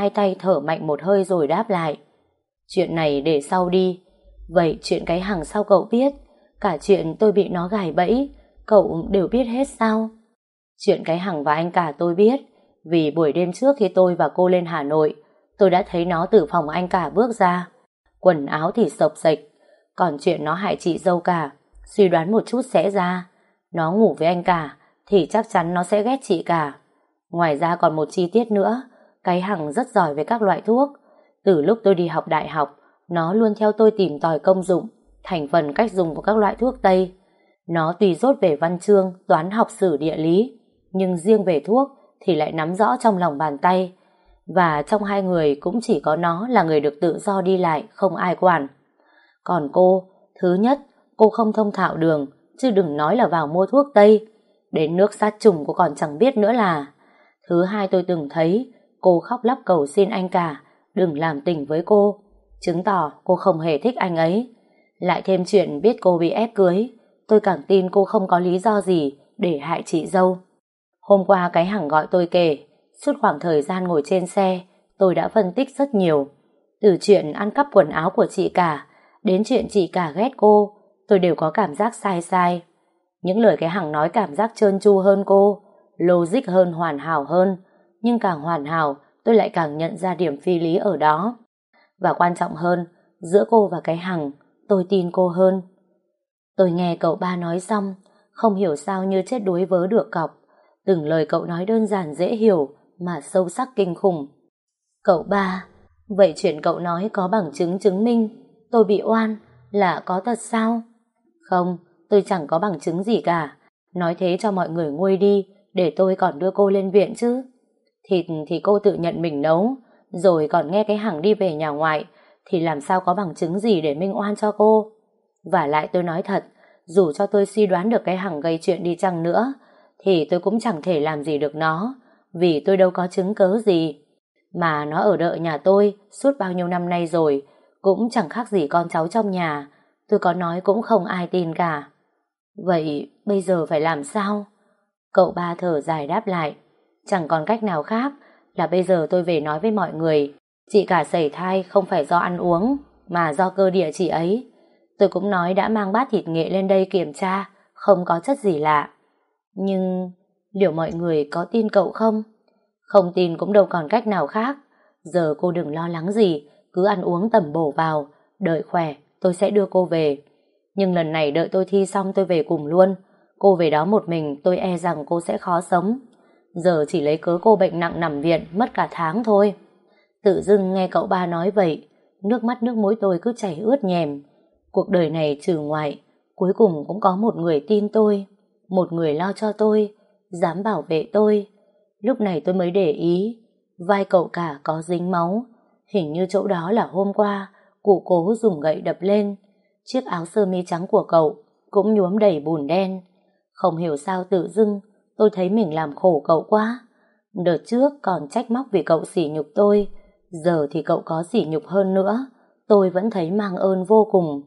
hai tay thở mạnh một hơi rồi đáp lại. Chuyện này để sau đi. Vậy chuyện cái hàng sau cậu biết? Cả chuyện tôi bị nó gài bẫy, cậu đều biết hết sao? Chuyện cái hàng và anh cả tôi biết, vì buổi đêm trước khi tôi và cô lên Hà Nội, tôi đã thấy nó từ phòng anh cả bước ra. Quần áo thì sộc sạch, còn chuyện nó hại chị dâu cả, suy đoán một chút sẽ ra. Nó ngủ với anh cả, thì chắc chắn nó sẽ ghét chị cả. Ngoài ra còn một chi tiết nữa, cái Hằng rất giỏi về các loại thuốc. Từ lúc tôi đi học đại học, nó luôn theo tôi tìm tòi công dụng, thành phần cách dùng của các loại thuốc Tây. Nó tùy rốt về văn chương, toán học sử địa lý, nhưng riêng về thuốc thì lại nắm rõ trong lòng bàn tay. Và trong hai người cũng chỉ có nó là người được tự do đi lại, không ai quản. Còn cô, thứ nhất, cô không thông thạo đường, chứ đừng nói là vào mua thuốc Tây. Đến nước sát trùng cô còn chẳng biết nữa là. Thứ hai tôi từng thấy cô khóc lóc cầu xin anh cả đừng làm tình với cô, chứng tỏ cô không hề thích anh ấy. Lại thêm chuyện biết cô bị ép cưới, tôi càng tin cô không có lý do gì để hại chị dâu. Hôm qua cái hằng gọi tôi kể, suốt khoảng thời gian ngồi trên xe, tôi đã phân tích rất nhiều. Từ chuyện ăn cắp quần áo của chị cả, đến chuyện chị cả ghét cô, tôi đều có cảm giác sai sai. Những lời cái hằng nói cảm giác trơn tru hơn cô, logic hơn hoàn hảo hơn, nhưng càng hoàn hảo tôi lại càng nhận ra điểm phi lý ở đó. Và quan trọng hơn, giữa cô và cái hằng, tôi tin cô hơn. Tôi nghe cậu ba nói xong, không hiểu sao như chết đuối vớ được cọc. Từng lời cậu nói đơn giản dễ hiểu, mà sâu sắc kinh khủng. Cậu ba, vậy chuyện cậu nói có bằng chứng chứng minh tôi bị oan là có thật sao? Không, tôi chẳng có bằng chứng gì cả. Nói thế cho mọi người nguôi đi, để tôi còn đưa cô lên viện chứ. Thịt thì cô tự nhận mình nấu, rồi còn nghe cái hàng đi về nhà ngoại, thì làm sao có bằng chứng gì để minh oan cho cô. Và lại tôi nói thật, dù cho tôi suy đoán được cái hàng gây chuyện đi chăng nữa, thì tôi cũng chẳng thể làm gì được nó, vì tôi đâu có chứng cớ gì. Mà nó ở đợi nhà tôi suốt bao nhiêu năm nay rồi, cũng chẳng khác gì con cháu trong nhà, tôi có nói cũng không ai tin cả. Vậy bây giờ phải làm sao? Cậu ba thở dài đáp lại. Chẳng còn cách nào khác là bây giờ tôi về nói với mọi người, chị cả sẩy thai không phải do ăn uống, mà do cơ địa chị ấy. Tôi cũng nói đã mang bát thịt nghệ lên đây kiểm tra, không có chất gì lạ. Nhưng liệu mọi người có tin cậu không? Không tin cũng đâu còn cách nào khác. Giờ cô đừng lo lắng gì, cứ ăn uống tầm bổ vào, đợi khỏe, tôi sẽ đưa cô về. Nhưng lần này đợi tôi thi xong tôi về cùng luôn. Cô về đó một mình, tôi e rằng cô sẽ khó sống. Giờ chỉ lấy cớ cô bệnh nặng nằm viện mất cả tháng thôi. Tự dưng nghe cậu ba nói vậy, nước mắt nước mũi tôi cứ chảy ướt nhèm. Cuộc đời này trừ ngoại, cuối cùng cũng có một người tin tôi, một người lo cho tôi, dám bảo vệ tôi. Lúc này tôi mới để ý, vai cậu cả có dính máu, hình như chỗ đó là hôm qua, cụ cố dùng gậy đập lên. Chiếc áo sơ mi trắng của cậu cũng nhuốm đầy bùn đen. Không hiểu sao tự dưng tôi thấy mình làm khổ cậu quá. Đợt trước còn trách móc vì cậu sỉ nhục tôi, giờ thì cậu có sỉ nhục hơn nữa, tôi vẫn thấy mang ơn vô cùng.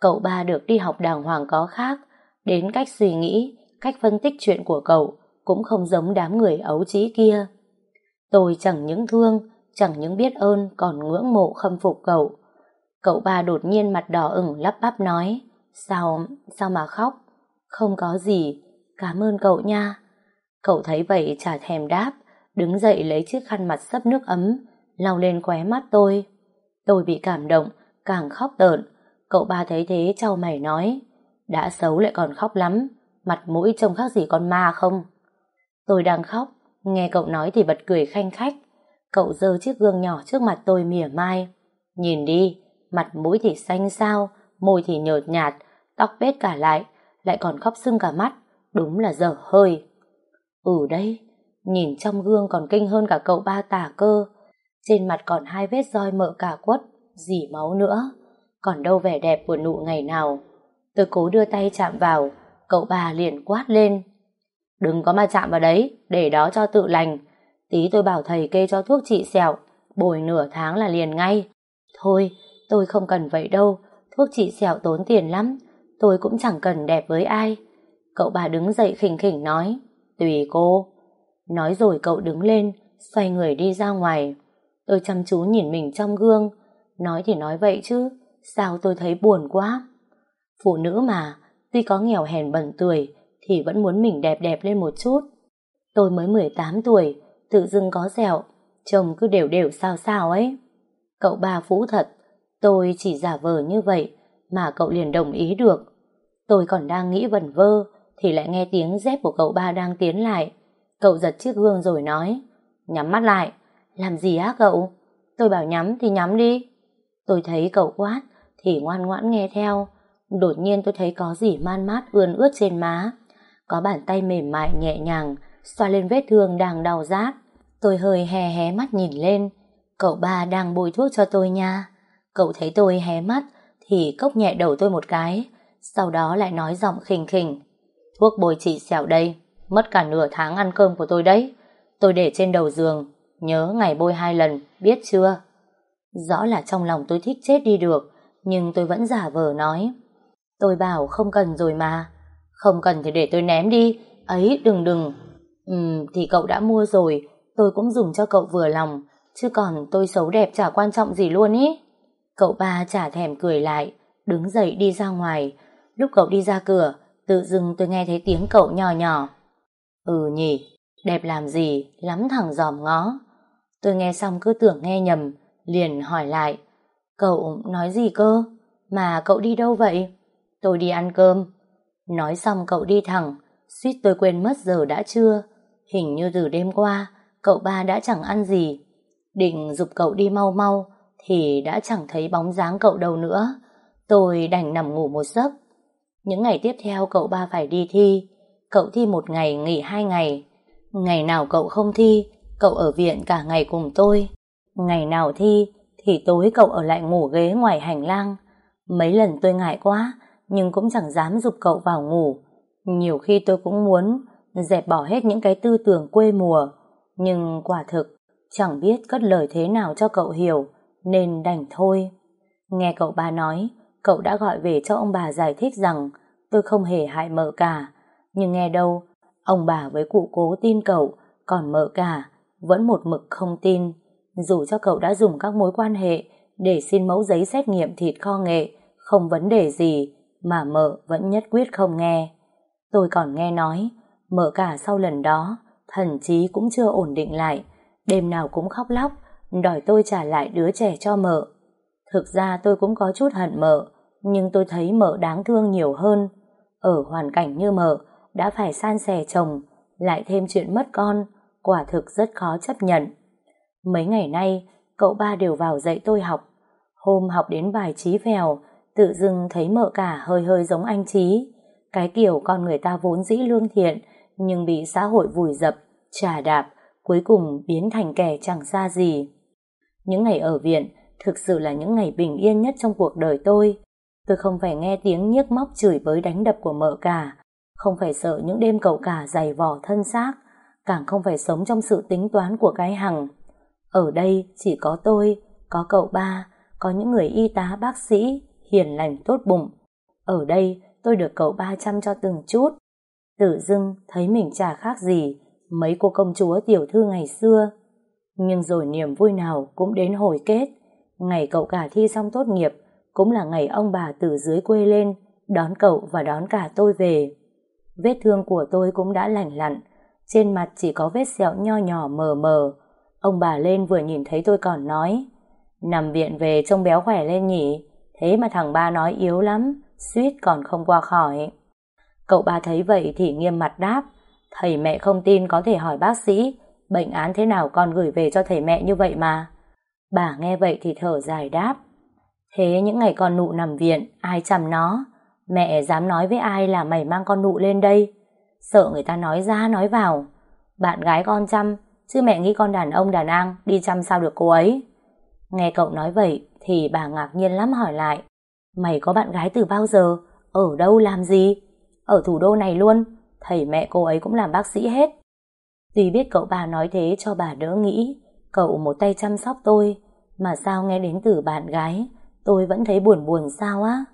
Cậu ba được đi học đàng hoàng có khác, đến cách suy nghĩ, cách phân tích chuyện của cậu cũng không giống đám người ấu trí kia. Tôi chẳng những thương, chẳng những biết ơn còn ngưỡng mộ khâm phục cậu. Cậu ba đột nhiên mặt đỏ ửng lắp bắp nói, sao, sao mà khóc? Không có gì, Cảm ơn cậu nha. Cậu thấy vậy chả thèm đáp, đứng dậy lấy chiếc khăn mặt sấp nước ấm, lau lên khóe mắt tôi. Tôi bị cảm động, càng khóc tợn. Cậu ba thấy thế trao mày nói, đã xấu lại còn khóc lắm, mặt mũi trông khác gì con ma không? Tôi đang khóc, nghe cậu nói thì bật cười khanh khách. Cậu giơ chiếc gương nhỏ trước mặt tôi mỉa mai. Nhìn đi, mặt mũi thì xanh xao, môi thì nhợt nhạt, tóc bết cả lại, lại còn khóc sưng cả mắt. Đúng là dở hơi. Ừ đây, nhìn trong gương còn kinh hơn cả cậu ba tả cơ. Trên mặt còn hai vết roi mỡ cả quất, dỉ máu nữa. Còn đâu vẻ đẹp của nụ ngày nào. Tôi cố đưa tay chạm vào, cậu bà liền quát lên. Đừng có mà chạm vào đấy, để đó cho tự lành. Tí tôi bảo thầy kê cho thuốc trị sẹo, bồi nửa tháng là liền ngay. Thôi, tôi không cần vậy đâu, thuốc trị sẹo tốn tiền lắm, tôi cũng chẳng cần đẹp với ai. Cậu bà đứng dậy khỉnh khỉnh nói Tùy cô Nói rồi cậu đứng lên Xoay người đi ra ngoài Tôi chăm chú nhìn mình trong gương, nói thì nói vậy chứ, sao tôi thấy buồn quá. Phụ nữ mà, tuy có nghèo hèn bẩn tuổi, thì vẫn muốn mình đẹp đẹp lên một chút. Tôi mới 18 tuổi, tự dưng có dẻo, chồng cứ đều đều sao sao ấy. Cậu ba phũ thật, tôi chỉ giả vờ như vậy mà cậu liền đồng ý được. Tôi còn đang nghĩ vẩn vơ thì lại nghe tiếng dép của cậu ba đang tiến lại. Cậu giật chiếc gương rồi nói, Nhắm mắt lại. Làm gì á cậu? Tôi bảo nhắm thì nhắm đi. Tôi thấy cậu quát, thì ngoan ngoãn nghe theo. Đột nhiên tôi thấy có gì man mát ươn ướt trên má. Có bàn tay mềm mại nhẹ nhàng, xoa lên vết thương đang đau rát. Tôi hơi hé hé mắt nhìn lên. Cậu ba đang bôi thuốc cho tôi nha. Cậu thấy tôi hé mắt, thì cốc nhẹ đầu tôi một cái. Sau đó lại nói giọng khình khỉnh. Thuốc bôi chị xẻo đây. Mất cả nửa tháng ăn cơm của tôi đấy. Tôi để trên đầu giường. Nhớ ngày bôi hai lần, biết chưa? Rõ là trong lòng tôi thích chết đi được. Nhưng tôi vẫn giả vờ nói. Tôi bảo không cần rồi mà. Không cần thì để tôi ném đi. Ấy, đừng đừng. Ừm, thì cậu đã mua rồi. Tôi cũng dùng cho cậu vừa lòng. Chứ còn tôi xấu đẹp chả quan trọng gì luôn ý. Cậu ba chả thèm cười lại, đứng dậy đi ra ngoài. Lúc cậu đi ra cửa, tự dưng tôi nghe thấy tiếng cậu nhỏ nhỏ. Ừ nhỉ, đẹp làm gì, lắm thằng giòm ngó. Tôi nghe xong cứ tưởng nghe nhầm, liền hỏi lại. Cậu nói gì cơ? Mà cậu đi đâu vậy? Tôi đi ăn cơm. Nói xong cậu đi thẳng, suýt tôi quên mất giờ đã chưa. Hình như từ đêm qua, cậu ba đã chẳng ăn gì. Định dục cậu đi mau mau, thì đã chẳng thấy bóng dáng cậu đâu nữa. Tôi đành nằm ngủ một giấc. Những ngày tiếp theo cậu ba phải đi thi. Cậu thi một ngày, nghỉ hai ngày. Ngày nào cậu không thi, cậu ở viện cả ngày cùng tôi. Ngày nào thi, thì tối cậu ở lại ngủ ghế ngoài hành lang. Mấy lần tôi ngại quá, nhưng cũng chẳng dám dục cậu vào ngủ. Nhiều khi tôi cũng muốn dẹp bỏ hết những cái tư tưởng quê mùa. Nhưng quả thực, chẳng biết cất lời thế nào cho cậu hiểu nên đành thôi. Nghe cậu ba nói, cậu đã gọi về cho ông bà giải thích rằng tôi không hề hại mợ cả. Nhưng nghe đâu, ông bà với cụ cố tin cậu, còn mợ cả vẫn một mực không tin. Dù cho cậu đã dùng các mối quan hệ để xin mẫu giấy xét nghiệm thịt kho nghệ, không vấn đề gì, mà mợ vẫn nhất quyết không nghe. Tôi còn nghe nói, mợ cả sau lần đó, thần trí cũng chưa ổn định lại, đêm nào cũng khóc lóc, đòi tôi trả lại đứa trẻ cho mợ. Thực ra tôi cũng có chút hận mợ, nhưng tôi thấy mợ đáng thương nhiều hơn. Ở hoàn cảnh như mợ, đã phải san sẻ chồng, lại thêm chuyện mất con, quả thực rất khó chấp nhận. Mấy ngày nay, cậu ba đều vào dạy tôi học. Hôm học đến bài trí phèo, tự dưng thấy mợ cả hơi hơi giống anh Trí. Cái kiểu con người ta vốn dĩ lương thiện, nhưng bị xã hội vùi dập, trà đạp, cuối cùng biến thành kẻ chẳng ra gì. Những ngày ở viện thực sự là những ngày bình yên nhất trong cuộc đời tôi. Tôi không phải nghe tiếng nhức móc chửi bới đánh đập của mợ cả, không phải sợ những đêm cậu cả dày vỏ thân xác, càng không phải sống trong sự tính toán của cái hằng. Ở đây chỉ có tôi, có cậu ba, có những người y tá bác sĩ, hiền lành tốt bụng. Ở đây tôi được cậu ba chăm cho từng chút. Tự dưng thấy mình chả khác gì mấy cô công chúa tiểu thư ngày xưa. Nhưng rồi niềm vui nào cũng đến hồi kết. Ngày cậu cả thi xong tốt nghiệp cũng là ngày ông bà từ dưới quê lên đón cậu và đón cả tôi về. Vết thương của tôi cũng đã lành lặn, trên mặt chỉ có vết sẹo nho nhỏ mờ mờ. Ông bà lên vừa nhìn thấy tôi còn nói Nằm viện về trông béo khỏe lên nhỉ Thế mà thằng ba nói yếu lắm Suýt còn không qua khỏi Cậu ba thấy vậy thì nghiêm mặt đáp Thầy mẹ không tin có thể hỏi bác sĩ Bệnh án thế nào con gửi về cho thầy mẹ như vậy mà Bà nghe vậy thì thở dài đáp. Thế những ngày con nụ nằm viện, Ai chăm nó? Mẹ dám nói với ai là mày mang con nụ lên đây? Sợ người ta nói ra, nói vào. Bạn gái con chăm, Chứ mẹ nghĩ con đàn ông, đàn an Đi chăm sao được cô ấy? Nghe cậu nói vậy Thì bà ngạc nhiên lắm hỏi lại. Mày có bạn gái từ bao giờ? Ở đâu, làm gì? Ở thủ đô này luôn. Thầy mẹ cô ấy cũng làm bác sĩ hết. Tuy biết cậu bà nói thế cho bà đỡ nghĩ Cậu một tay chăm sóc tôi Mà sao nghe đến từ bạn gái Tôi vẫn thấy buồn buồn sao á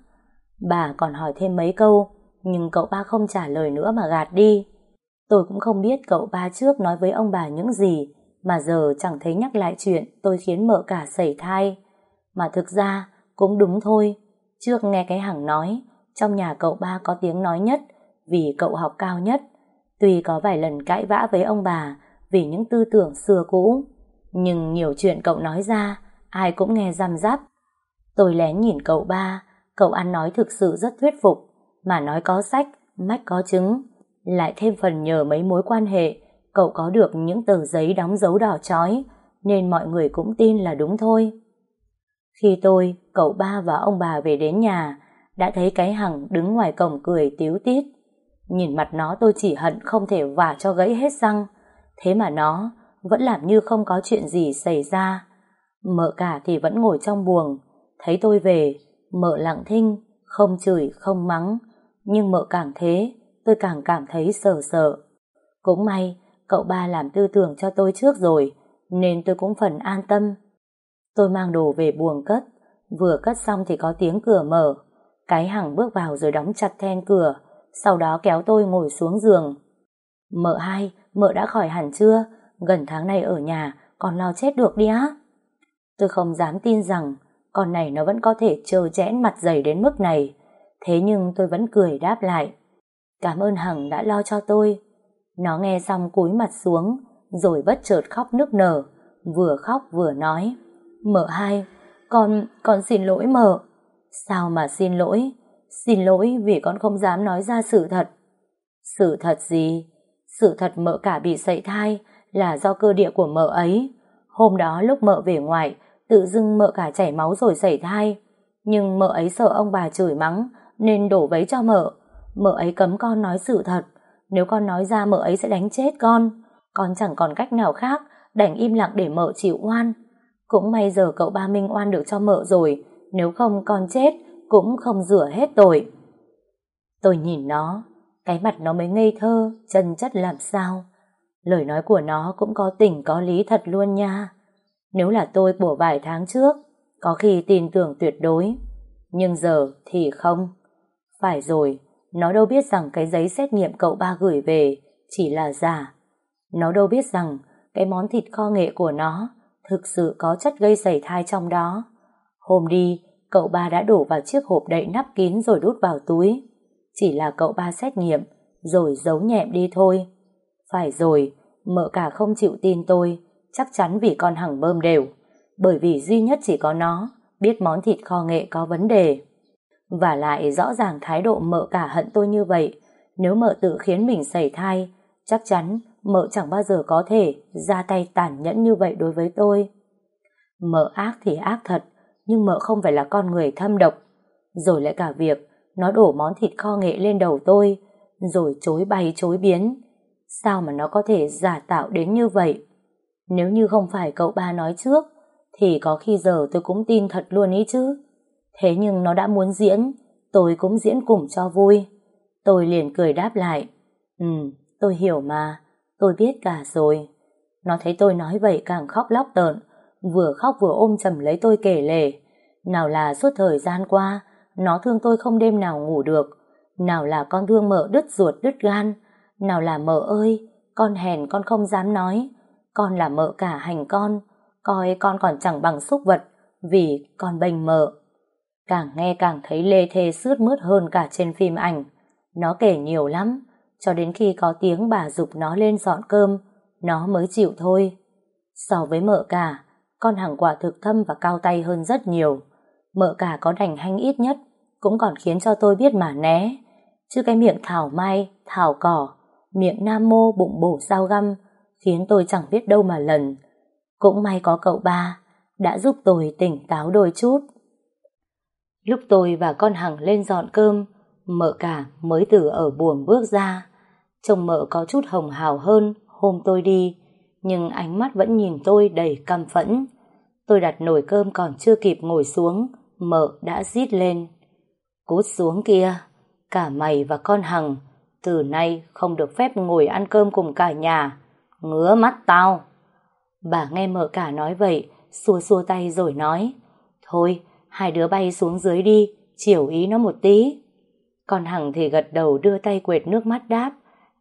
Bà còn hỏi thêm mấy câu Nhưng cậu ba không trả lời nữa mà gạt đi Tôi cũng không biết cậu ba trước nói với ông bà những gì Mà giờ chẳng thấy nhắc lại chuyện tôi khiến mợ cả sẩy thai. Mà thực ra cũng đúng thôi. Trước nghe cái hằng nói trong nhà cậu ba có tiếng nói nhất vì cậu học cao nhất. Tuy có vài lần cãi vã với ông bà vì những tư tưởng xưa cũ, nhưng nhiều chuyện cậu nói ra ai cũng nghe răm rắp. Tôi lén nhìn cậu ba, cậu ăn nói thực sự rất thuyết phục, mà nói có sách, mách có chứng. Lại thêm phần nhờ mấy mối quan hệ, cậu có được những tờ giấy đóng dấu đỏ chói, nên mọi người cũng tin là đúng thôi. Khi tôi, cậu ba và ông bà về đến nhà, đã thấy cái hằng đứng ngoài cổng cười tiếu tít. Nhìn mặt nó tôi chỉ hận không thể vả cho gãy hết răng, thế mà nó vẫn làm như không có chuyện gì xảy ra. Mợ cả thì vẫn ngồi trong buồng, thấy tôi về, mợ lặng thinh, không chửi, không mắng, nhưng mợ càng thế, tôi càng cảm thấy sợ sợ. Cũng may, cậu ba làm tư tưởng cho tôi trước rồi, nên tôi cũng phần an tâm. Tôi mang đồ về buồng cất, vừa cất xong thì có tiếng cửa mở. Cái hằng bước vào rồi đóng chặt then cửa, sau đó kéo tôi ngồi xuống giường. Mợ hai, mợ đã khỏi hẳn chưa? Gần tháng này ở nhà, còn lo chết được đi á. Tôi không dám tin rằng con này nó vẫn có thể trơ chẽn mặt dày đến mức này. Thế nhưng tôi vẫn cười đáp lại. Cảm ơn Hằng đã lo cho tôi. Nó nghe xong cúi mặt xuống, rồi bất chợt khóc nức nở, vừa khóc vừa nói. Mợ hai, con, con xin lỗi mợ. Sao mà xin lỗi? Xin lỗi vì con không dám nói ra sự thật. Sự thật gì? Sự thật mợ cả bị sậy thai là do cơ địa của mợ ấy. Hôm đó lúc mợ về ngoài, tự dưng mợ cả chảy máu rồi xảy thai. Nhưng mợ ấy sợ ông bà chửi mắng, nên đổ vấy cho mợ. Mợ ấy cấm con nói sự thật, nếu con nói ra mợ ấy sẽ đánh chết con. Con chẳng còn cách nào khác, đành im lặng để mợ chịu oan. Cũng may giờ cậu ba Minh oan được cho mợ rồi, nếu không con chết, cũng không rửa hết tội. Tôi nhìn nó, cái mặt nó mới ngây thơ, chân chất làm sao. Lời nói của nó cũng có tình có lý thật luôn nha. Nếu là tôi của vài tháng trước, có khi tin tưởng tuyệt đối. Nhưng giờ thì không. Phải rồi, nó đâu biết rằng cái giấy xét nghiệm cậu ba gửi về chỉ là giả. Nó đâu biết rằng cái món thịt kho nghệ của nó thực sự có chất gây sảy thai trong đó. Hôm đi, cậu ba đã đổ vào chiếc hộp đậy nắp kín rồi đút vào túi. Chỉ là cậu ba xét nghiệm, rồi giấu nhẹm đi thôi. Phải rồi, mợ cả không chịu tin tôi, chắc chắn vì con hằng bơm đều. Bởi vì duy nhất chỉ có nó, biết món thịt kho nghệ có vấn đề. Và lại rõ ràng thái độ mợ cả hận tôi như vậy, nếu mợ tự khiến mình sảy thai, chắc chắn mợ chẳng bao giờ có thể ra tay tàn nhẫn như vậy đối với tôi. Mợ ác thì ác thật, nhưng mợ không phải là con người thâm độc. Rồi lại cả việc nó đổ món thịt kho nghệ lên đầu tôi, rồi chối bay chối biến. Sao mà nó có thể giả tạo đến như vậy? Nếu như không phải cậu ba nói trước, thì có khi giờ tôi cũng tin thật luôn ý chứ. Thế nhưng nó đã muốn diễn, tôi cũng diễn cùng cho vui. Tôi liền cười đáp lại. Ừ, tôi hiểu mà, tôi biết cả rồi. Nó thấy tôi nói vậy càng khóc lóc tợn, vừa khóc vừa ôm chầm lấy tôi kể lể. Nào là suốt thời gian qua, nó thương tôi không đêm nào ngủ được. Nào là con thương mợ đứt ruột đứt gan. Nào là mợ ơi, con hèn con không dám nói. Con là mợ cả hành con, coi con còn chẳng bằng xúc vật, vì con bênh mợ. Càng nghe càng thấy lê thê sướt mướt hơn cả trên phim ảnh. Nó kể nhiều lắm, cho đến khi có tiếng bà dục nó lên dọn cơm, nó mới chịu thôi. So với mợ cả, con hàng quả thực thâm và cao tay hơn rất nhiều. Mợ cả có đành hanh ít nhất, cũng còn khiến cho tôi biết mà né. Chứ cái miệng thảo mai, thảo cỏ, miệng nam mô bụng bổ dao găm, khiến tôi chẳng biết đâu mà lần. Cũng may có cậu ba, đã giúp tôi tỉnh táo đôi chút. Lúc tôi và con Hằng lên dọn cơm, mợ cả mới từ ở buồng bước ra. Trông mợ có chút hồng hào hơn hôm tôi đi, nhưng ánh mắt vẫn nhìn tôi đầy căm phẫn. Tôi đặt nồi cơm còn chưa kịp ngồi xuống, mợ đã rít lên. Cút xuống kia, cả mày và con Hằng, từ nay không được phép ngồi ăn cơm cùng cả nhà. Ngứa mắt tao. Bà nghe mợ cả nói vậy, xua xua tay rồi nói. Thôi, hai đứa bay xuống dưới đi, chiều ý nó một tí. Con Hằng thì gật đầu đưa tay quệt nước mắt đáp.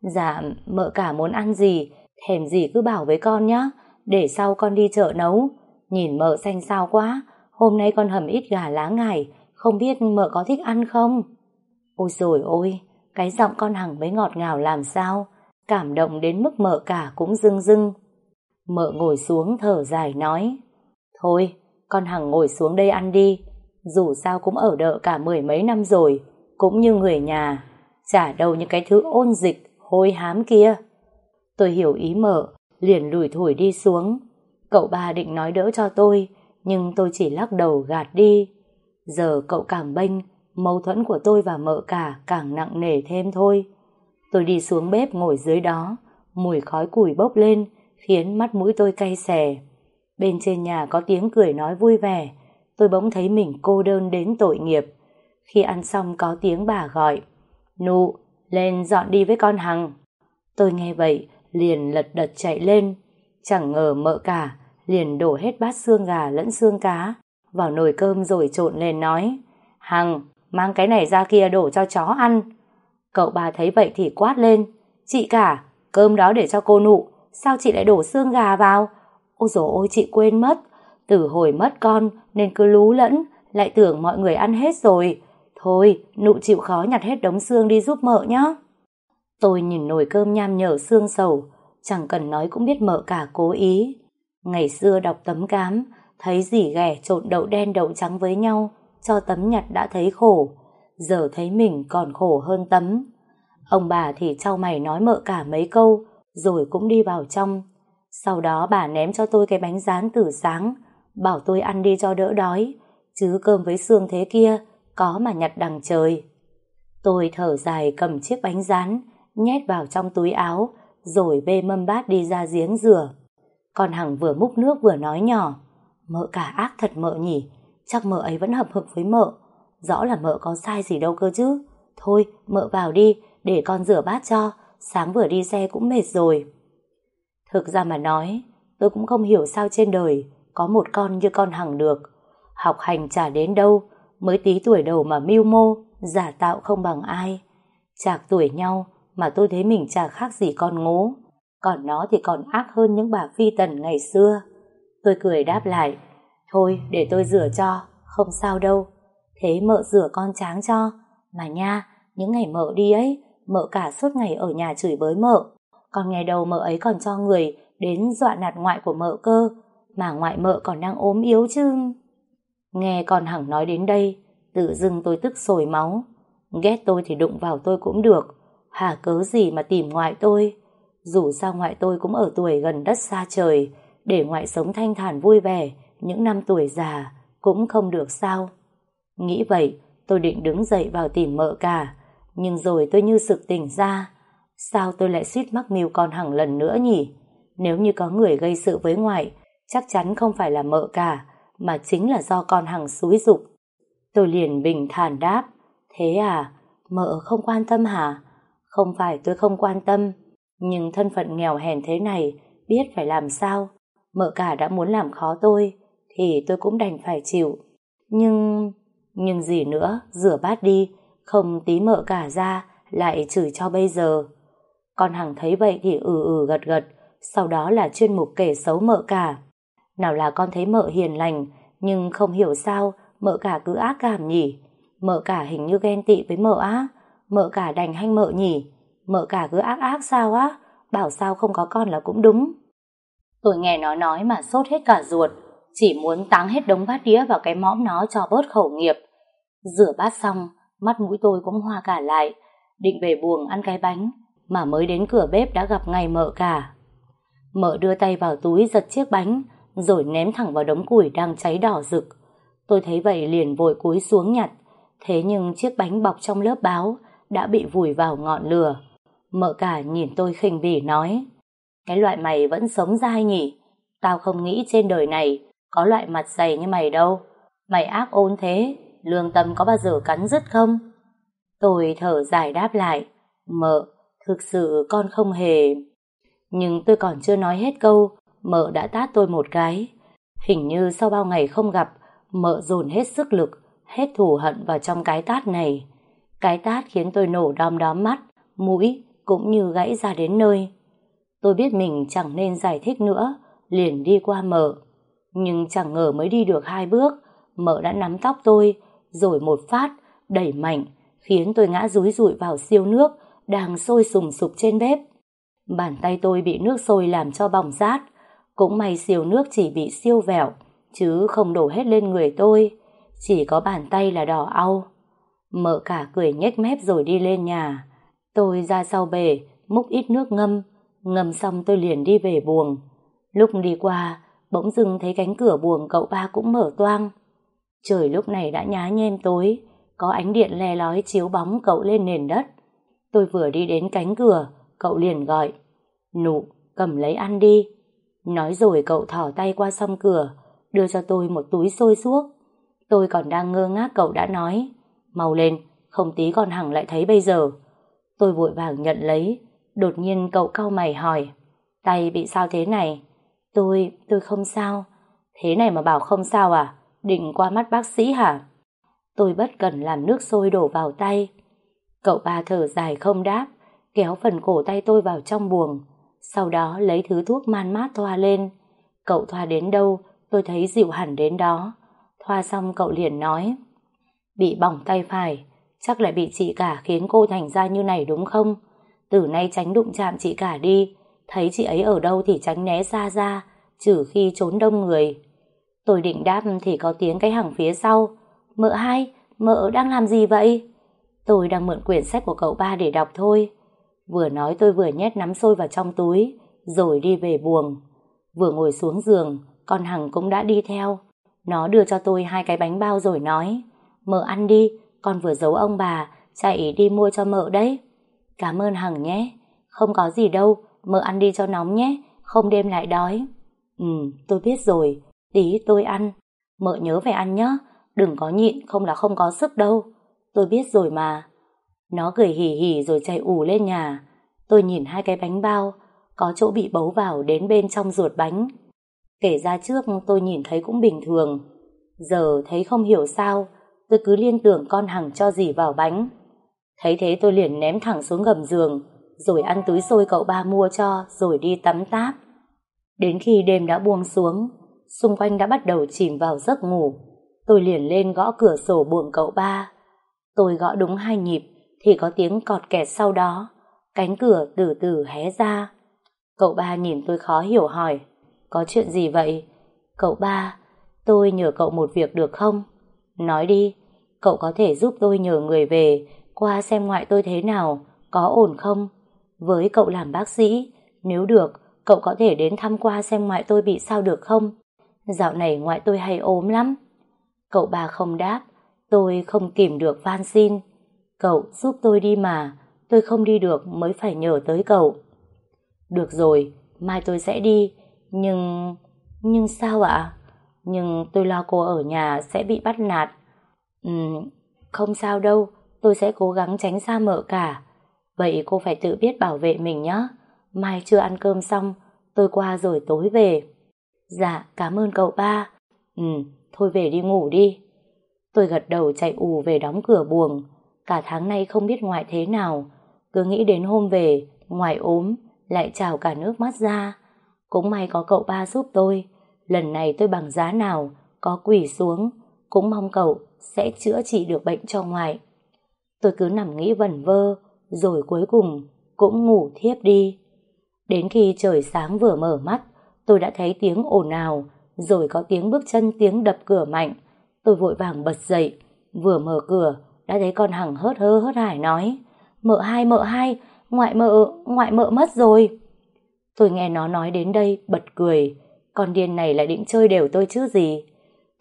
Dạ, mợ cả muốn ăn gì, thèm gì cứ bảo với con nhé, để sau con đi chợ nấu. Nhìn mợ xanh sao quá, hôm nay con hầm ít gà lá ngải, không biết mợ có thích ăn không? Ôi rồi ôi, cái giọng con Hằng mới ngọt ngào làm sao, cảm động đến mức mợ cả cũng rưng rưng. Mợ ngồi xuống thở dài nói, Thôi, con Hằng ngồi xuống đây ăn đi, dù sao cũng ở đợ cả mười mấy năm rồi, cũng như người nhà, chả đâu những cái thứ ôn dịch, hôi hám kia. Tôi hiểu ý mợ, liền lùi thủi đi xuống. Cậu ba định nói đỡ cho tôi, nhưng tôi chỉ lắc đầu gạt đi. Giờ cậu càng bênh, mâu thuẫn của tôi và mợ cả càng nặng nề thêm thôi. Tôi đi xuống bếp ngồi dưới đó, mùi khói củi bốc lên, khiến mắt mũi tôi cay xè. Bên trên nhà có tiếng cười nói vui vẻ, tôi bỗng thấy mình cô đơn đến tội nghiệp. Khi ăn xong có tiếng bà gọi, Nụ, lên dọn đi với con Hằng. Tôi nghe vậy, liền lật đật chạy lên. Chẳng ngờ mợ cả, liền đổ hết bát xương gà lẫn xương cá vào nồi cơm rồi trộn lên nói Hằng, mang cái này ra kia đổ cho chó ăn. Cậu bà thấy vậy thì quát lên Chị cả, cơm đó để cho cô nụ, sao chị lại đổ xương gà vào? Ôi dồi ôi chị quên mất, từ hồi mất con nên cứ lú lẫn, lại tưởng mọi người ăn hết rồi. Thôi, nụ chịu khó nhặt hết đống xương đi giúp mợ nhé. Tôi nhìn nồi cơm nham nhở xương sầu, chẳng cần nói cũng biết mợ cả cố ý. Ngày xưa đọc tấm cám, thấy dỉ ghẻ trộn đậu đen đậu trắng với nhau, cho tấm nhặt đã thấy khổ, giờ thấy mình còn khổ hơn tấm. Ông bà thì trao mày nói mợ cả mấy câu, rồi cũng đi vào trong. Sau đó bà ném cho tôi cái bánh rán từ sáng, bảo tôi ăn đi cho đỡ đói, chứ cơm với xương thế kia, có mà nhặt đằng trời. Tôi thở dài cầm chiếc bánh rán, nhét vào trong túi áo, rồi bê mâm bát đi ra giếng rửa. còn Hằng vừa múc nước vừa nói nhỏ, mợ cả ác thật mợ nhỉ, chắc mợ ấy vẫn hợp hực với mợ, rõ là mợ có sai gì đâu cơ chứ. Thôi, mợ vào đi, để con rửa bát cho, sáng vừa đi xe cũng mệt rồi. Thực ra mà nói, tôi cũng không hiểu sao trên đời có một con như con Hằng được. Học hành chả đến đâu, mới tí tuổi đầu mà mưu mô, giả tạo không bằng ai. Chạc tuổi nhau mà tôi thấy mình chả khác gì con ngố. Còn nó thì còn ác hơn những bà phi tần ngày xưa. Tôi cười đáp lại, thôi để tôi rửa cho, không sao đâu. Thế mợ rửa con tráng cho. Mà nha, những ngày mợ đi ấy, mợ cả suốt ngày ở nhà chửi bới mợ. Còn ngày đầu mợ ấy còn cho người đến dọa nạt ngoại của mợ cơ, mà ngoại mợ còn đang ốm yếu chứ. Nghe con Hằng nói đến đây, tự dưng tôi tức sồi máu. Ghét tôi thì đụng vào tôi cũng được, hà cớ gì mà tìm ngoại tôi. Dù sao ngoại tôi cũng ở tuổi gần đất xa trời, để ngoại sống thanh thản vui vẻ, những năm tuổi già, cũng không được sao. Nghĩ vậy, tôi định đứng dậy vào tìm mợ cả, nhưng rồi tôi như sực tỉnh ra. Sao tôi lại suýt mắc mưu con Hằng lần nữa nhỉ? Nếu như có người gây sự với ngoại, chắc chắn không phải là mợ cả, mà chính là do con Hằng xúi dục. Tôi liền bình thản đáp, thế à, mợ không quan tâm hả? Không phải tôi không quan tâm, nhưng thân phận nghèo hèn thế này, biết phải làm sao. Mợ cả đã muốn làm khó tôi, thì tôi cũng đành phải chịu. Nhưng... nhưng gì nữa, rửa bát đi, không tí mợ cả ra, lại chửi cho bây giờ. Con Hằng thấy vậy thì ừ ừ gật gật, sau đó là chuyên mục kể xấu mợ cả. Nào là con thấy mợ hiền lành, nhưng không hiểu sao mợ cả cứ ác cảm nhỉ. Mợ cả hình như ghen tị với mợ á. Mợ cả đành hanh mợ nhỉ. Mợ cả cứ ác ác sao á. Bảo sao không có con là cũng đúng. Tôi nghe nó nói mà sốt hết cả ruột. Chỉ muốn táng hết đống bát đĩa vào cái mõm nó cho bớt khẩu nghiệp. Rửa bát xong, mắt mũi tôi cũng hoa cả lại. Định về buồng ăn cái bánh. Mà mới đến cửa bếp đã gặp ngày mợ cả. Mợ đưa tay vào túi giật chiếc bánh rồi ném thẳng vào đống củi đang cháy đỏ rực. Tôi thấy vậy liền vội cúi xuống nhặt, thế nhưng chiếc bánh bọc trong lớp báo đã bị vùi vào ngọn lửa. Mợ cả nhìn tôi khinh bỉ nói, cái loại mày vẫn sống dai nhỉ? Tao không nghĩ trên đời này có loại mặt dày như mày đâu. Mày ác ôn thế, lương tâm có bao giờ cắn rứt không? Tôi thở dài đáp lại, mợ, thực sự con không hề... Nhưng tôi còn chưa nói hết câu mợ đã tát tôi một cái. Hình như sau bao ngày không gặp, mợ dồn hết sức lực, hết thù hận vào trong cái tát này. Cái tát khiến tôi nổ đom đóm mắt, mũi cũng như gãy ra đến nơi. Tôi biết mình chẳng nên giải thích nữa, liền đi qua mợ. Nhưng chẳng ngờ mới đi được hai bước, mợ đã nắm tóc tôi, rồi một phát, đẩy mạnh, khiến tôi ngã rúi rụi vào siêu nước, đang sôi sùng sục trên bếp. Bàn tay tôi bị nước sôi làm cho bỏng rát, cũng may siêu nước chỉ bị siêu vẹo, chứ không đổ hết lên người tôi, chỉ có bàn tay là đỏ au. Mợ cả cười nhếch mép rồi đi lên nhà. Tôi ra sau bể, múc ít nước ngâm, ngâm xong tôi liền đi về buồng. Lúc đi qua, bỗng dưng thấy cánh cửa buồng cậu ba cũng mở toang. Trời lúc này đã nhá nhem tối, có ánh điện le lói chiếu bóng cậu lên nền đất. Tôi vừa đi đến cánh cửa, cậu liền gọi. Nụ, cầm lấy ăn đi. Nói rồi cậu thỏ tay qua song cửa, đưa cho tôi một túi sôi suốc. Tôi còn đang ngơ ngác cậu đã nói. Mau lên, không tí còn Hằng lại thấy bây giờ. Tôi vội vàng nhận lấy, đột nhiên cậu cau mày hỏi. Tay bị sao thế này? Tôi, tôi không sao. Thế này mà bảo không sao à? Định qua mắt bác sĩ hả? Tôi bất cần làm nước sôi đổ vào tay. Cậu ba thở dài không đáp, kéo phần cổ tay tôi vào trong buồng. Sau đó lấy thứ thuốc man mát thoa lên. Cậu thoa đến đâu, tôi thấy dịu hẳn đến đó. Thoa xong cậu liền nói. Bị bỏng tay phải, chắc lại bị chị cả khiến cô thành ra như này đúng không? Từ nay tránh đụng chạm chị cả đi, thấy chị ấy ở đâu thì tránh né xa ra, trừ khi trốn đông người. Tôi định đáp thì có tiếng cái hàng phía sau. Mợ hai, mợ đang làm gì vậy? Tôi đang mượn quyển sách của cậu ba để đọc thôi. Vừa nói tôi vừa nhét nắm xôi vào trong túi, rồi đi về buồng. Vừa ngồi xuống giường, con Hằng cũng đã đi theo. Nó đưa cho tôi hai cái bánh bao rồi nói, mợ ăn đi, con vừa giấu ông bà, chạy đi mua cho mợ đấy. Cảm ơn Hằng nhé, không có gì đâu, mợ ăn đi cho nóng nhé, không đêm lại đói. Ừ, tôi biết rồi, tí tôi ăn. Mợ nhớ phải ăn nhé, đừng có nhịn, không là không có sức đâu. Tôi biết rồi mà. Nó cười hỉ hỉ rồi chạy ù lên nhà. Tôi nhìn hai cái bánh bao, có chỗ bị bấu vào đến bên trong ruột bánh. Kể ra trước tôi nhìn thấy cũng bình thường. Giờ thấy không hiểu sao, tôi cứ liên tưởng con Hằng cho gì vào bánh. Thấy thế tôi liền ném thẳng xuống gầm giường, rồi ăn túi xôi cậu ba mua cho, rồi đi tắm táp. Đến khi đêm đã buông xuống, xung quanh đã bắt đầu chìm vào giấc ngủ. Tôi liền lên gõ cửa sổ buồng cậu ba. Tôi gõ đúng hai nhịp, thì có tiếng cọt kẹt sau đó. Cánh cửa từ từ hé ra. Cậu ba nhìn tôi khó hiểu hỏi, có chuyện gì vậy? Cậu ba, tôi nhờ cậu một việc được không? Nói đi, cậu có thể giúp tôi nhờ người về qua xem ngoại tôi thế nào, có ổn không? Với cậu làm bác sĩ, nếu được, cậu có thể đến thăm qua xem ngoại tôi bị sao được không? Dạo này ngoại tôi hay ốm lắm. Cậu bà không đáp, tôi không kìm được van xin. Cậu giúp tôi đi mà, tôi không đi được mới phải nhờ tới cậu. Được rồi, mai tôi sẽ đi, nhưng... Nhưng sao ạ? Nhưng tôi lo cô ở nhà sẽ bị bắt nạt. Ừ, không sao đâu, tôi sẽ cố gắng tránh xa mợ cả. Vậy cô phải tự biết bảo vệ mình nhé. Mai chưa ăn cơm xong, tôi qua rồi tối về. Dạ, cảm ơn cậu ba. Ừ, thôi về đi ngủ đi. Tôi gật đầu chạy ù về đóng cửa buồng. Cả tháng nay không biết ngoại thế nào. Cứ nghĩ đến hôm về, ngoại ốm, lại trào cả nước mắt ra. Cũng may có cậu ba giúp tôi. Lần này tôi bằng giá nào, có quỷ xuống, cũng mong cậu sẽ chữa trị được bệnh cho ngoại. Tôi cứ nằm nghĩ vẩn vơ, rồi cuối cùng cũng ngủ thiếp đi. Đến khi trời sáng vừa mở mắt, tôi đã thấy tiếng ồn ào, rồi có tiếng bước chân tiếng đập cửa mạnh. Tôi vội vàng bật dậy, vừa mở cửa, đã thấy con Hằng hớt hơ hớt hải nói, mợ hai mợ hai, ngoại mợ, ngoại mợ mất rồi. Tôi nghe nó nói đến đây, bật cười, con điên này lại định chơi đều tôi chứ gì.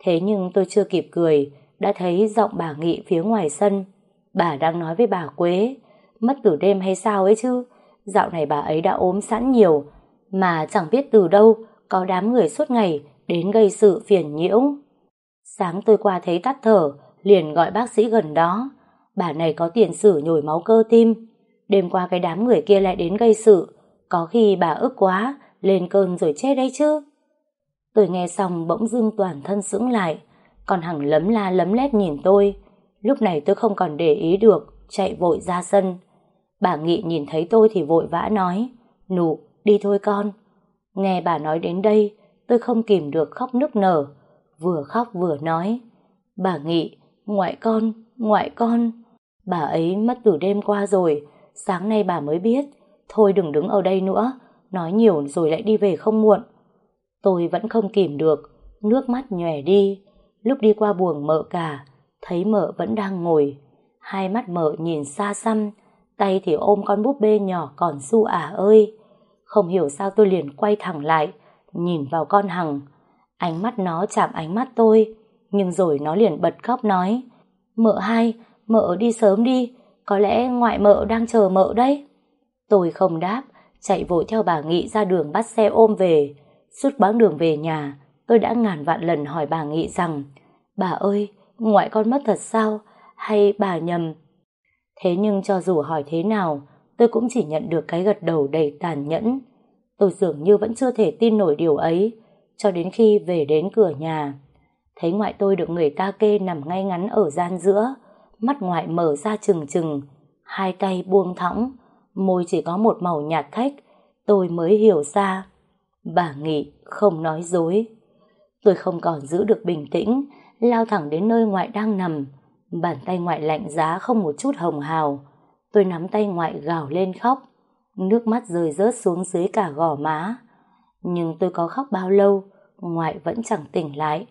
Thế nhưng tôi chưa kịp cười, đã thấy giọng bà Nghị phía ngoài sân. Bà đang nói với bà Quế, mất từ đêm hay sao ấy chứ, dạo này bà ấy đã ốm sẵn nhiều, mà chẳng biết từ đâu có đám người suốt ngày đến gây sự phiền nhiễu. Sáng tôi qua thấy tắt thở, liền gọi bác sĩ gần đó. Bà này có tiền sử nhồi máu cơ tim. Đêm qua cái đám người kia lại đến gây sự, có khi bà ức quá, lên cơn rồi chết đấy chứ. Tôi nghe xong bỗng dưng toàn thân sững lại, còn Hằng lấm la lấm lét nhìn tôi. Lúc này tôi không còn để ý được, chạy vội ra sân. Bà Nghị nhìn thấy tôi thì vội vã nói, Nụ, đi thôi con. Nghe bà nói đến đây, tôi không kìm được khóc nức nở, vừa khóc vừa nói. Bà Nghị, ngoại con, ngoại con. Bà ấy mất từ đêm qua rồi, sáng nay bà mới biết. Thôi đừng đứng ở đây nữa, nói nhiều rồi lại đi về không muộn. Tôi vẫn không kìm được, nước mắt nhòe đi. Lúc đi qua buồng mợ cả, thấy mợ vẫn đang ngồi. Hai mắt mợ nhìn xa xăm, tay thì ôm con búp bê nhỏ còn su ả ơi. Không hiểu sao tôi liền quay thẳng lại, nhìn vào con Hằng. Ánh mắt nó chạm ánh mắt tôi, nhưng rồi nó liền bật khóc nói Mợ hai, mợ đi sớm đi, có lẽ ngoại mợ đang chờ mợ đấy. Tôi không đáp, chạy vội theo bà Nghị ra đường bắt xe ôm về. Suốt quãng đường về nhà, tôi đã ngàn vạn lần hỏi bà Nghị rằng Bà ơi, ngoại con mất thật sao? Hay bà nhầm? Thế nhưng cho dù hỏi thế nào, tôi cũng chỉ nhận được cái gật đầu đầy tàn nhẫn. Tôi dường như vẫn chưa thể tin nổi điều ấy, cho đến khi về đến cửa nhà. Thấy ngoại tôi được người ta kê nằm ngay ngắn ở gian giữa, mắt ngoại mở ra trừng trừng, hai tay buông thõng, môi chỉ có một màu nhạt khách, tôi mới hiểu ra. Bà Nghị không nói dối. Tôi không còn giữ được bình tĩnh, lao thẳng đến nơi ngoại đang nằm. Bàn tay ngoại lạnh giá không một chút hồng hào. Tôi nắm tay ngoại gào lên khóc. Nước mắt rơi rớt xuống dưới cả gò má. Nhưng tôi có khóc bao lâu, ngoại vẫn chẳng tỉnh lại.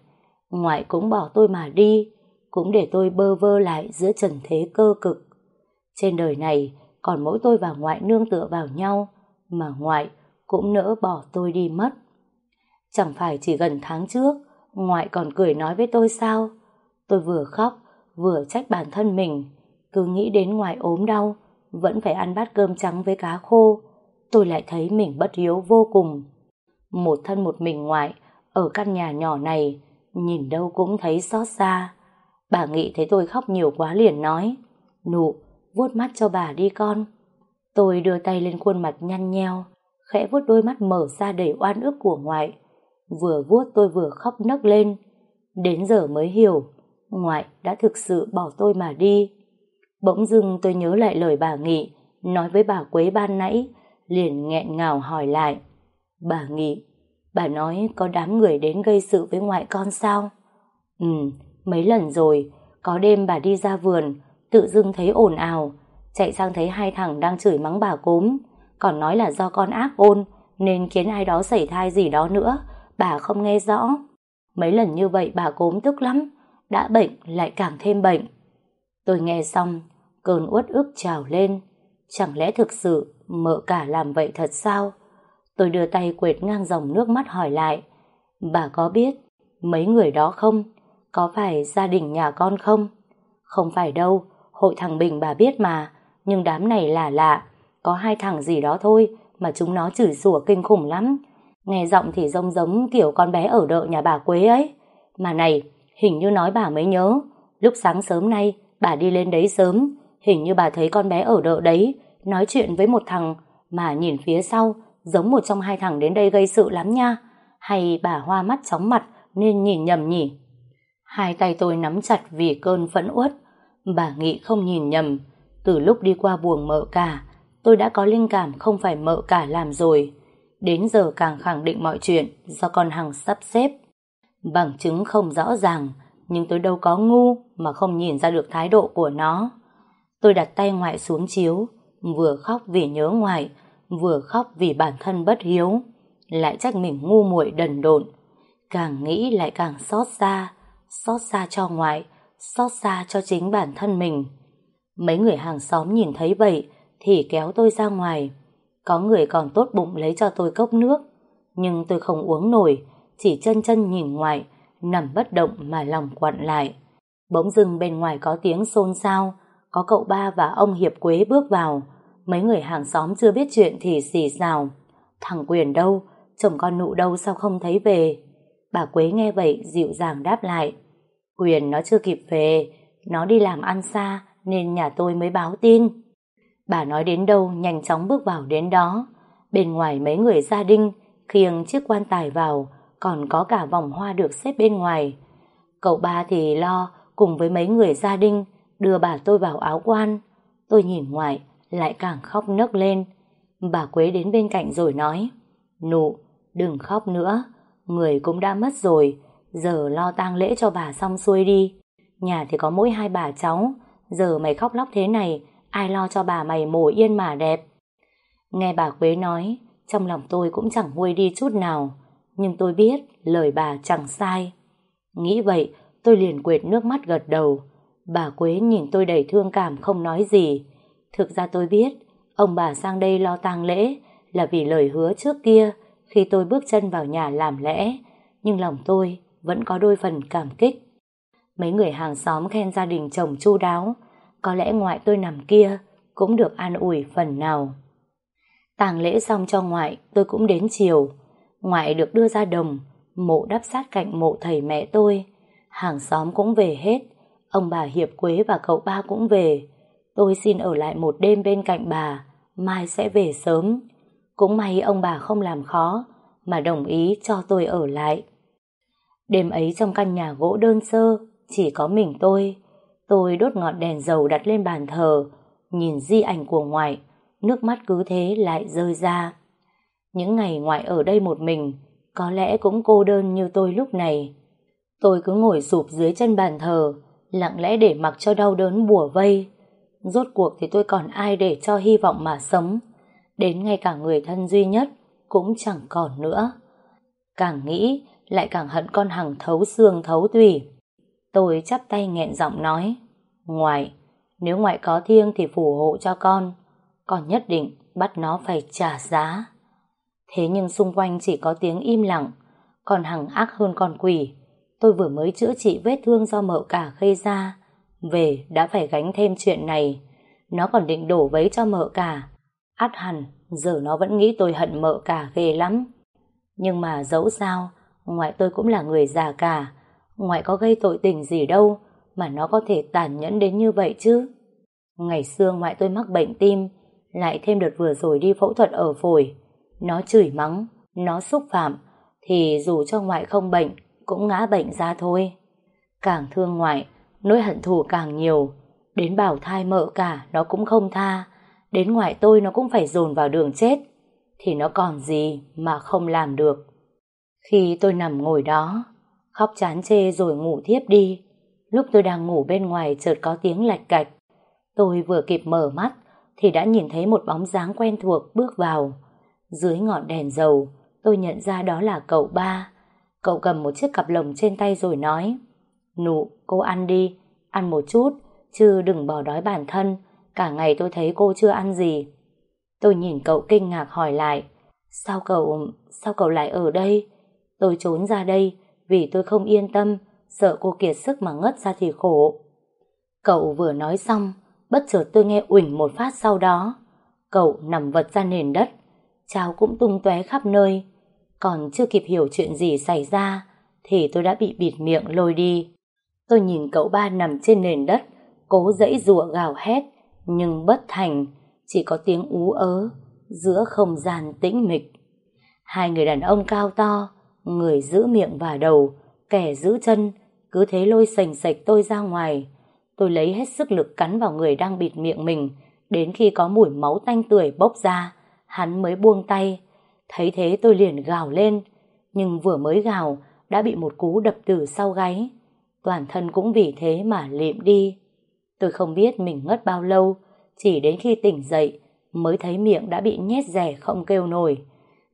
Ngoại cũng bỏ tôi mà đi, cũng để tôi bơ vơ lại giữa trần thế cơ cực. Trên đời này, còn mỗi tôi và ngoại nương tựa vào nhau, mà ngoại cũng nỡ bỏ tôi đi mất. Chẳng phải chỉ gần tháng trước, ngoại còn cười nói với tôi sao? Tôi vừa khóc, vừa trách bản thân mình, cứ nghĩ đến ngoài ốm đau, vẫn phải ăn bát cơm trắng với cá khô. Tôi lại thấy mình bất hiếu vô cùng. Một thân một mình ngoại, ở căn nhà nhỏ này, nhìn đâu cũng thấy xót xa. Bà nghĩ thấy tôi khóc nhiều quá liền nói, nụ, vuốt mắt cho bà đi con. Tôi đưa tay lên khuôn mặt nhăn nheo, khẽ vuốt đôi mắt mở ra đầy oan ức của ngoại. Vừa vuốt tôi vừa khóc nấc lên. Đến giờ mới hiểu, ngoại đã thực sự bỏ tôi mà đi. Bỗng dưng tôi nhớ lại lời bà Nghị, nói với bà Quế ban nãy, liền nghẹn ngào hỏi lại. Bà Nghị, bà nói có đám người đến gây sự với ngoại con sao? Ừ, mấy lần rồi, có đêm bà đi ra vườn, tự dưng thấy ồn ào, chạy sang thấy hai thằng đang chửi mắng bà cốm, còn nói là do con ác ôn, nên khiến ai đó xảy thai gì đó nữa, bà không nghe rõ. Mấy lần như vậy bà cốm tức lắm, đã bệnh lại càng thêm bệnh. Tôi nghe xong, cơn uất ức trào lên. Chẳng lẽ thực sự mợ cả làm vậy thật sao? Tôi đưa tay quệt ngang dòng nước mắt hỏi lại. Bà có biết mấy người đó không? Có phải gia đình nhà con không? Không phải đâu, hội thằng Bình bà biết mà, nhưng đám này là lạ, có hai thằng gì đó thôi mà chúng nó chửi rủa kinh khủng lắm. Nghe giọng thì giống giống kiểu con bé ở đợ nhà bà Quế ấy. Mà này, hình như nói bà mới nhớ, lúc sáng sớm nay bà đi lên đấy sớm, hình như bà thấy con bé ở đợ đấy, nói chuyện với một thằng mà nhìn phía sau giống một trong hai thằng đến đây gây sự lắm nha. Hay bà hoa mắt chóng mặt nên nhìn nhầm nhỉ? Hai tay tôi nắm chặt vì cơn phẫn uất. Bà nghĩ không nhìn nhầm. Từ lúc đi qua buồng mợ cả, tôi đã có linh cảm không phải mợ cả làm rồi. Đến giờ càng khẳng định mọi chuyện do con Hằng sắp xếp. Bằng chứng không rõ ràng, nhưng tôi đâu có ngu mà không nhìn ra được thái độ của nó. Tôi đặt tay ngoại xuống chiếu, vừa khóc vì nhớ ngoại, vừa khóc vì bản thân bất hiếu, lại trách mình ngu muội đần độn. Càng nghĩ lại càng xót xa, xót xa cho ngoại, xót xa cho chính bản thân mình. Mấy người hàng xóm nhìn thấy vậy thì kéo tôi ra ngoài. Có người còn tốt bụng lấy cho tôi cốc nước, nhưng tôi không uống nổi, chỉ chân chân nhìn ngoài nằm bất động mà lòng quặn lại. Bỗng dưng bên ngoài có tiếng xôn xao, có cậu ba và ông Hiệp Quế bước vào. Mấy người hàng xóm chưa biết chuyện thì xì xào. Thằng Quyền đâu? Chồng con nụ đâu sao không thấy về? Bà Quế nghe vậy dịu dàng đáp lại. Quyền nó chưa kịp về, nó đi làm ăn xa nên nhà tôi mới báo tin. Bà nói đến đâu nhanh chóng bước vào đến đó. Bên ngoài mấy người gia đình khiêng chiếc quan tài vào còn có cả vòng hoa được xếp bên ngoài. Cậu ba thì lo cùng với mấy người gia đình đưa bà tôi vào áo quan. Tôi nhìn ngoài lại càng khóc nấc lên. Bà Quế đến bên cạnh rồi nói Nụ, Đừng khóc nữa, người cũng đã mất rồi, giờ lo tang lễ cho bà xong xuôi đi. Nhà thì có mỗi hai bà cháu, giờ mày khóc lóc thế này, ai lo cho bà mày mổ yên mà đẹp. Nghe bà Quế nói, trong lòng tôi cũng chẳng nguôi đi chút nào, nhưng tôi biết lời bà chẳng sai. Nghĩ vậy, tôi liền quệt nước mắt gật đầu. Bà Quế nhìn tôi đầy thương cảm không nói gì. Thực ra tôi biết, ông bà sang đây lo tang lễ là vì lời hứa trước kia khi tôi bước chân vào nhà làm lễ, nhưng lòng tôi vẫn có đôi phần cảm kích. Mấy người hàng xóm khen gia đình chồng chu đáo, có lẽ ngoại tôi nằm kia cũng được an ủi phần nào. Tàng lễ xong cho ngoại, tôi cũng đến chiều. Ngoại được đưa ra đồng, mộ đắp sát cạnh mộ thầy mẹ tôi. Hàng xóm cũng về hết, ông bà Hiệp Quế và cậu ba cũng về. Tôi xin ở lại một đêm bên cạnh bà, mai sẽ về sớm. Cũng may ông bà không làm khó, mà đồng ý cho tôi ở lại. Đêm ấy trong căn nhà gỗ đơn sơ, chỉ có mình tôi. Tôi đốt ngọn đèn dầu đặt lên bàn thờ, nhìn di ảnh của ngoại, nước mắt cứ thế lại rơi ra. Những ngày ngoại ở đây một mình, có lẽ cũng cô đơn như tôi lúc này. Tôi cứ ngồi sụp dưới chân bàn thờ, lặng lẽ để mặc cho đau đớn bùa vây. Rốt cuộc thì tôi còn ai để cho hy vọng mà sống. Đến ngay cả người thân duy nhất cũng chẳng còn nữa. Càng nghĩ, lại càng hận con hằng thấu xương thấu tủy. Tôi chắp tay nghẹn giọng nói, Ngoại, nếu ngoại có thiêng thì phù hộ cho con, con nhất định bắt nó phải trả giá. Thế nhưng xung quanh chỉ có tiếng im lặng, còn hằng ác hơn con quỷ. Tôi vừa mới chữa trị vết thương do mợ cả gây ra, về đã phải gánh thêm chuyện này. Nó còn định đổ vấy cho mợ cả. Át hẳn, giờ nó vẫn nghĩ tôi hận mợ cả ghê lắm. Nhưng mà dẫu sao, ngoại tôi cũng là người già cả. Ngoại có gây tội tình gì đâu, mà nó có thể tàn nhẫn đến như vậy chứ. Ngày xưa ngoại tôi mắc bệnh tim, lại thêm đợt vừa rồi đi phẫu thuật ở phổi. Nó chửi mắng, nó xúc phạm, thì dù cho ngoại không bệnh, cũng ngã bệnh ra thôi. Càng thương ngoại, nỗi hận thù càng nhiều, đến bảo thai mợ cả nó cũng không tha, đến ngoại tôi nó cũng phải dồn vào đường chết, thì nó còn gì mà không làm được. Khi tôi nằm ngồi đó, khóc chán chê rồi ngủ thiếp đi, lúc tôi đang ngủ bên ngoài chợt có tiếng lạch cạch. Tôi vừa kịp mở mắt, thì đã nhìn thấy một bóng dáng quen thuộc bước vào. Dưới ngọn đèn dầu, tôi nhận ra đó là cậu ba. Cậu cầm một chiếc cặp lồng trên tay rồi nói Nụ, cô ăn đi, ăn một chút, chứ đừng bỏ đói bản thân, cả ngày tôi thấy cô chưa ăn gì. Tôi nhìn cậu kinh ngạc hỏi lại Sao cậu, sao cậu lại ở đây? Tôi trốn ra đây vì tôi không yên tâm, sợ cô kiệt sức mà ngất ra thì khổ. Cậu vừa nói xong, bất chợt tôi nghe uỳnh một phát sau đó. Cậu nằm vật ra nền đất, cháo cũng tung tóe khắp nơi. Còn chưa kịp hiểu chuyện gì xảy ra, thì tôi đã bị bịt miệng lôi đi. Tôi nhìn cậu ba nằm trên nền đất, cố dãy rùa gào hét, nhưng bất thành, chỉ có tiếng ú ớ, giữa không gian tĩnh mịch. Hai người đàn ông cao to, người giữ miệng và đầu, kẻ giữ chân, cứ thế lôi sành sạch tôi ra ngoài. Tôi lấy hết sức lực cắn vào người đang bịt miệng mình, đến khi có mùi máu tanh tưởi bốc ra, hắn mới buông tay. Thấy thế tôi liền gào lên, nhưng vừa mới gào, đã bị một cú đập từ sau gáy. Toàn thân cũng vì thế mà liệm đi. Tôi không biết mình ngất bao lâu, chỉ đến khi tỉnh dậy mới thấy miệng đã bị nhét rẻ không kêu nổi.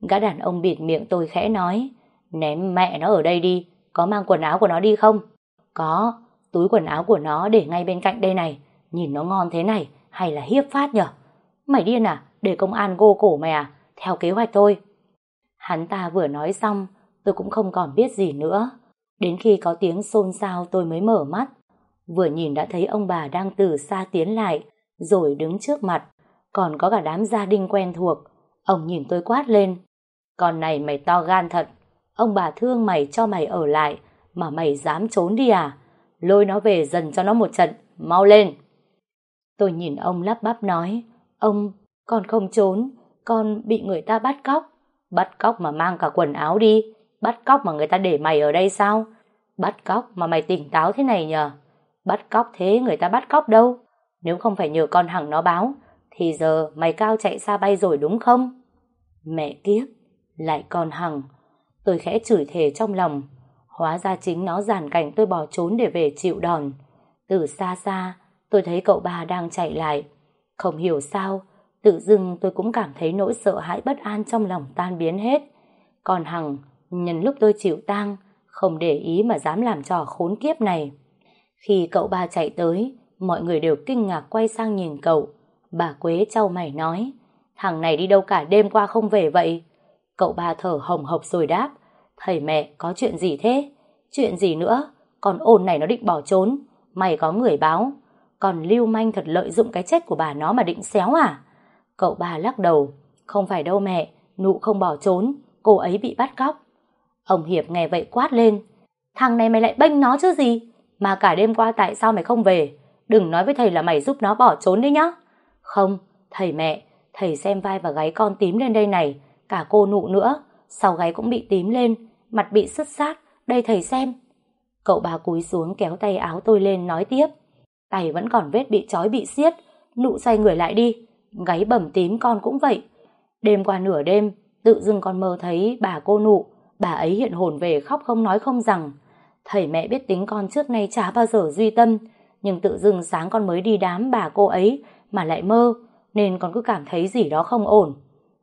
Gã đàn ông bịt miệng tôi khẽ nói, ném mẹ nó ở đây đi, có mang quần áo của nó đi không? Có, túi quần áo của nó để ngay bên cạnh đây này, nhìn nó ngon thế này, hay là hiếp phát nhở? Mày điên à, để công an gô cổ mày à, theo kế hoạch thôi. Hắn ta vừa nói xong, tôi cũng không còn biết gì nữa. Đến khi có tiếng xôn xao tôi mới mở mắt. Vừa nhìn đã thấy ông bà đang từ xa tiến lại, rồi đứng trước mặt. Còn có cả đám gia đình quen thuộc. Ông nhìn tôi quát lên. Con này mày to gan thật. Ông bà thương mày cho mày ở lại, mà mày dám trốn đi à? Lôi nó về dần cho nó một trận, mau lên. Tôi nhìn ông lắp bắp nói, ông, con không trốn, con bị người ta bắt cóc. Bắt cóc mà mang cả quần áo đi, bắt cóc mà người ta để mày ở đây sao? Bắt cóc mà mày tỉnh táo thế này nhờ? Bắt cóc thế người ta bắt cóc đâu? Nếu không phải nhờ con Hằng nó báo, thì giờ mày cao chạy xa bay rồi đúng không? Mẹ kiếp, Lại còn Hằng. Tôi khẽ chửi thề trong lòng. Hóa ra chính nó giàn cảnh tôi bỏ trốn để về chịu đòn. Từ xa xa, tôi thấy cậu ba đang chạy lại. Không hiểu sao, tự dưng tôi cũng cảm thấy nỗi sợ hãi bất an trong lòng tan biến hết. Còn Hằng, nhân lúc tôi chịu tang, không để ý mà dám làm trò khốn kiếp này. Khi cậu ba chạy tới, mọi người đều kinh ngạc quay sang nhìn cậu. Bà Quế trao mày nói, thằng này đi đâu cả đêm qua không về vậy? Cậu ba thở hồng hộc rồi đáp, thầy mẹ có chuyện gì thế? Chuyện gì nữa? Còn ôn này nó định bỏ trốn, mày có người báo. Còn lưu manh thật lợi dụng cái chết của bà nó mà định xéo à? Cậu bà lắc đầu, không phải đâu mẹ, nụ không bỏ trốn, cô ấy bị bắt cóc. Ông Hiệp nghe vậy quát lên, thằng này mày lại bênh nó chứ gì? Mà cả đêm qua tại sao mày không về? Đừng nói với thầy là mày giúp nó bỏ trốn đấy nhá. Không, thầy mẹ, thầy xem vai và gáy con tím lên đây này, cả cô nụ nữa, sau gáy cũng bị tím lên, mặt bị sứt sát, đây thầy xem. Cậu bà cúi xuống kéo tay áo tôi lên nói tiếp. Tay vẫn còn vết bị trói bị xiết, nụ xoay người lại đi, gáy bầm tím con cũng vậy. Đêm qua nửa đêm, tự dưng con mơ thấy bà cô nụ, bà ấy hiện hồn về khóc không nói không rằng. Thầy mẹ biết tính con trước nay chả bao giờ duy tâm, nhưng tự dưng sáng con mới đi đám bà cô ấy mà lại mơ, nên con cứ cảm thấy gì đó không ổn.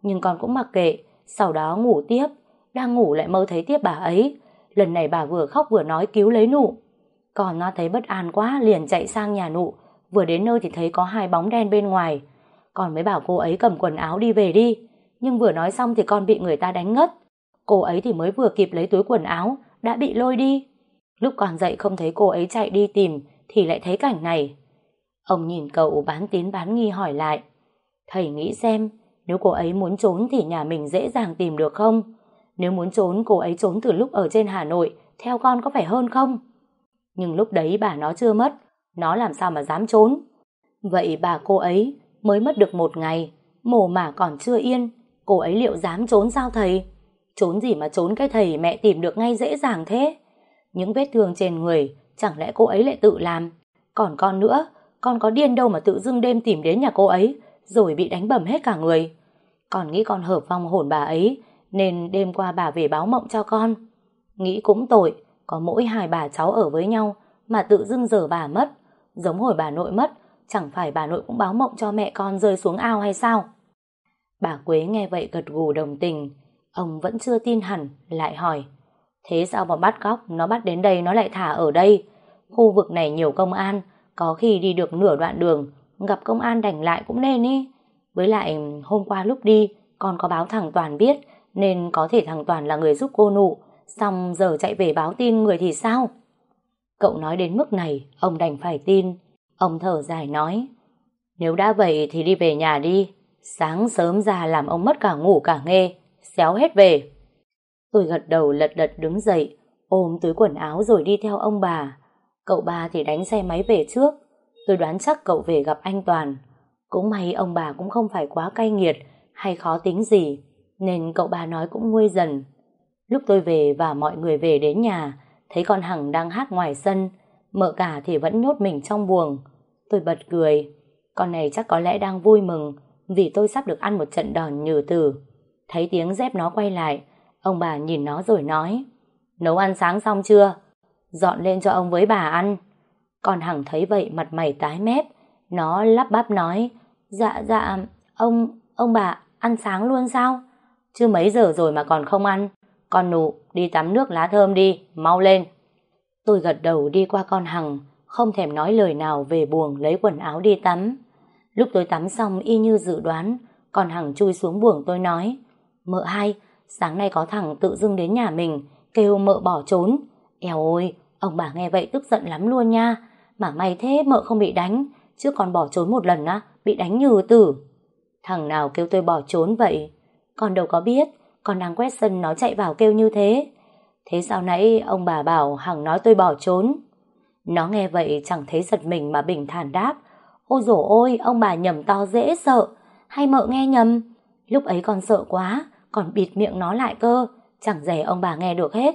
Nhưng con cũng mặc kệ, sau đó ngủ tiếp, đang ngủ lại mơ thấy tiếp bà ấy. Lần này bà vừa khóc vừa nói cứu lấy nụ. Còn nó thấy bất an quá liền chạy sang nhà nụ, vừa đến nơi thì thấy có hai bóng đen bên ngoài. Còn mới bảo cô ấy cầm quần áo đi về đi, nhưng vừa nói xong thì con bị người ta đánh ngất. Cô ấy thì mới vừa kịp lấy túi quần áo, đã bị lôi đi. Lúc còn dậy không thấy cô ấy chạy đi tìm thì lại thấy cảnh này. Ông nhìn cậu bán tín bán nghi hỏi lại. Thầy nghĩ xem, nếu cô ấy muốn trốn thì nhà mình dễ dàng tìm được không? Nếu muốn trốn, cô ấy trốn từ lúc ở trên Hà Nội, theo con có phải hơn không? Nhưng lúc đấy bà nó chưa mất, nó làm sao mà dám trốn? Vậy bà cô ấy mới mất được một ngày, mồ mả còn chưa yên, cô ấy liệu dám trốn sao thầy? Trốn gì mà trốn cái thầy mẹ tìm được ngay dễ dàng thế? Những vết thương trên người, chẳng lẽ cô ấy lại tự làm? Còn con nữa, con có điên đâu mà tự dưng đêm tìm đến nhà cô ấy, rồi bị đánh bầm hết cả người. Còn nghĩ con hợp vong hồn bà ấy, nên đêm qua bà về báo mộng cho con. Nghĩ cũng tội, có mỗi hai bà cháu ở với nhau, mà tự dưng giờ bà mất. Giống hồi bà nội mất, chẳng phải bà nội cũng báo mộng cho mẹ con rơi xuống ao hay sao? Bà Quế nghe vậy gật gù đồng tình, ông vẫn chưa tin hẳn, lại hỏi. Thế sao mà bắt cóc, nó bắt đến đây nó lại thả ở đây? Khu vực này nhiều công an, có khi đi được nửa đoạn đường, gặp công an đành lại cũng nên ý. Với lại hôm qua lúc đi, con có báo thằng Toàn biết, nên có thể thằng Toàn là người giúp cô nụ, xong giờ chạy về báo tin người thì sao? Cậu nói đến mức này, ông đành phải tin. Ông thở dài nói, nếu đã vậy thì đi về nhà đi, sáng sớm ra làm ông mất cả ngủ cả nghe, xéo hết về. Tôi gật đầu lật đật đứng dậy, ôm túi quần áo rồi đi theo ông bà. Cậu ba thì đánh xe máy về trước. Tôi đoán chắc cậu về gặp anh Toàn. Cũng may ông bà cũng không phải quá cay nghiệt hay khó tính gì, nên cậu ba nói cũng nguôi dần. Lúc tôi về và mọi người về đến nhà, thấy con Hằng đang hát ngoài sân, mợ cả thì vẫn nhốt mình trong buồng. Tôi bật cười, con này chắc có lẽ đang vui mừng vì tôi sắp được ăn một trận đòn nhừ tử. Thấy tiếng dép nó quay lại, ông bà nhìn nó rồi nói, nấu ăn sáng xong chưa? Dọn lên cho ông với bà ăn. Con Hằng thấy vậy mặt mày tái mép, nó lắp bắp nói, dạ dạ, ông, ông bà ăn sáng luôn sao? Chứ mấy giờ rồi mà còn không ăn. Con nụ, đi tắm nước lá thơm đi, mau lên. Tôi gật đầu đi qua con Hằng, không thèm nói lời nào về buồng lấy quần áo đi tắm. Lúc tôi tắm xong y như dự đoán, con Hằng chui xuống buồng tôi nói, mợ hai, sáng nay có thằng tự dưng đến nhà mình, kêu mợ bỏ trốn. Eo ôi, ông bà nghe vậy tức giận lắm luôn nha, mà may thế mợ không bị đánh, chứ còn bỏ trốn một lần á, bị đánh như tử. Thằng nào kêu tôi bỏ trốn vậy? Con đâu có biết, con đang quét sân nó chạy vào kêu như thế. Thế sao nãy ông bà bảo Hằng nói tôi bỏ trốn? Nó nghe vậy chẳng thấy giật mình mà bình thản đáp. Ôi dồi ôi, ông bà nhầm to dễ sợ. Hay mợ nghe nhầm? Lúc ấy còn sợ quá, còn bịt miệng nó lại cơ. Chẳng dè ông bà nghe được hết.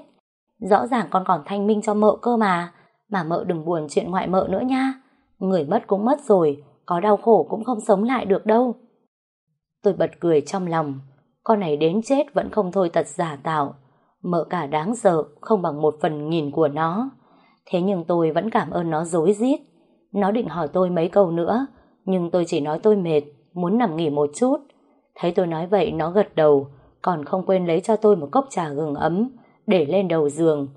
Rõ ràng con còn thanh minh cho mợ cơ mà. Mà mợ đừng buồn chuyện ngoại mợ nữa nha. Người mất cũng mất rồi, có đau khổ cũng không sống lại được đâu. Tôi bật cười trong lòng. con này đến chết vẫn không thôi tật giả tạo. Mợ cả đáng sợ, không bằng một phần nghìn của nó. Thế nhưng tôi vẫn cảm ơn nó dối rít Nó định hỏi tôi mấy câu nữa, nhưng tôi chỉ nói tôi mệt, muốn nằm nghỉ một chút. Thấy tôi nói vậy nó gật đầu, còn không quên lấy cho tôi một cốc trà gừng ấm, để lên đầu giường.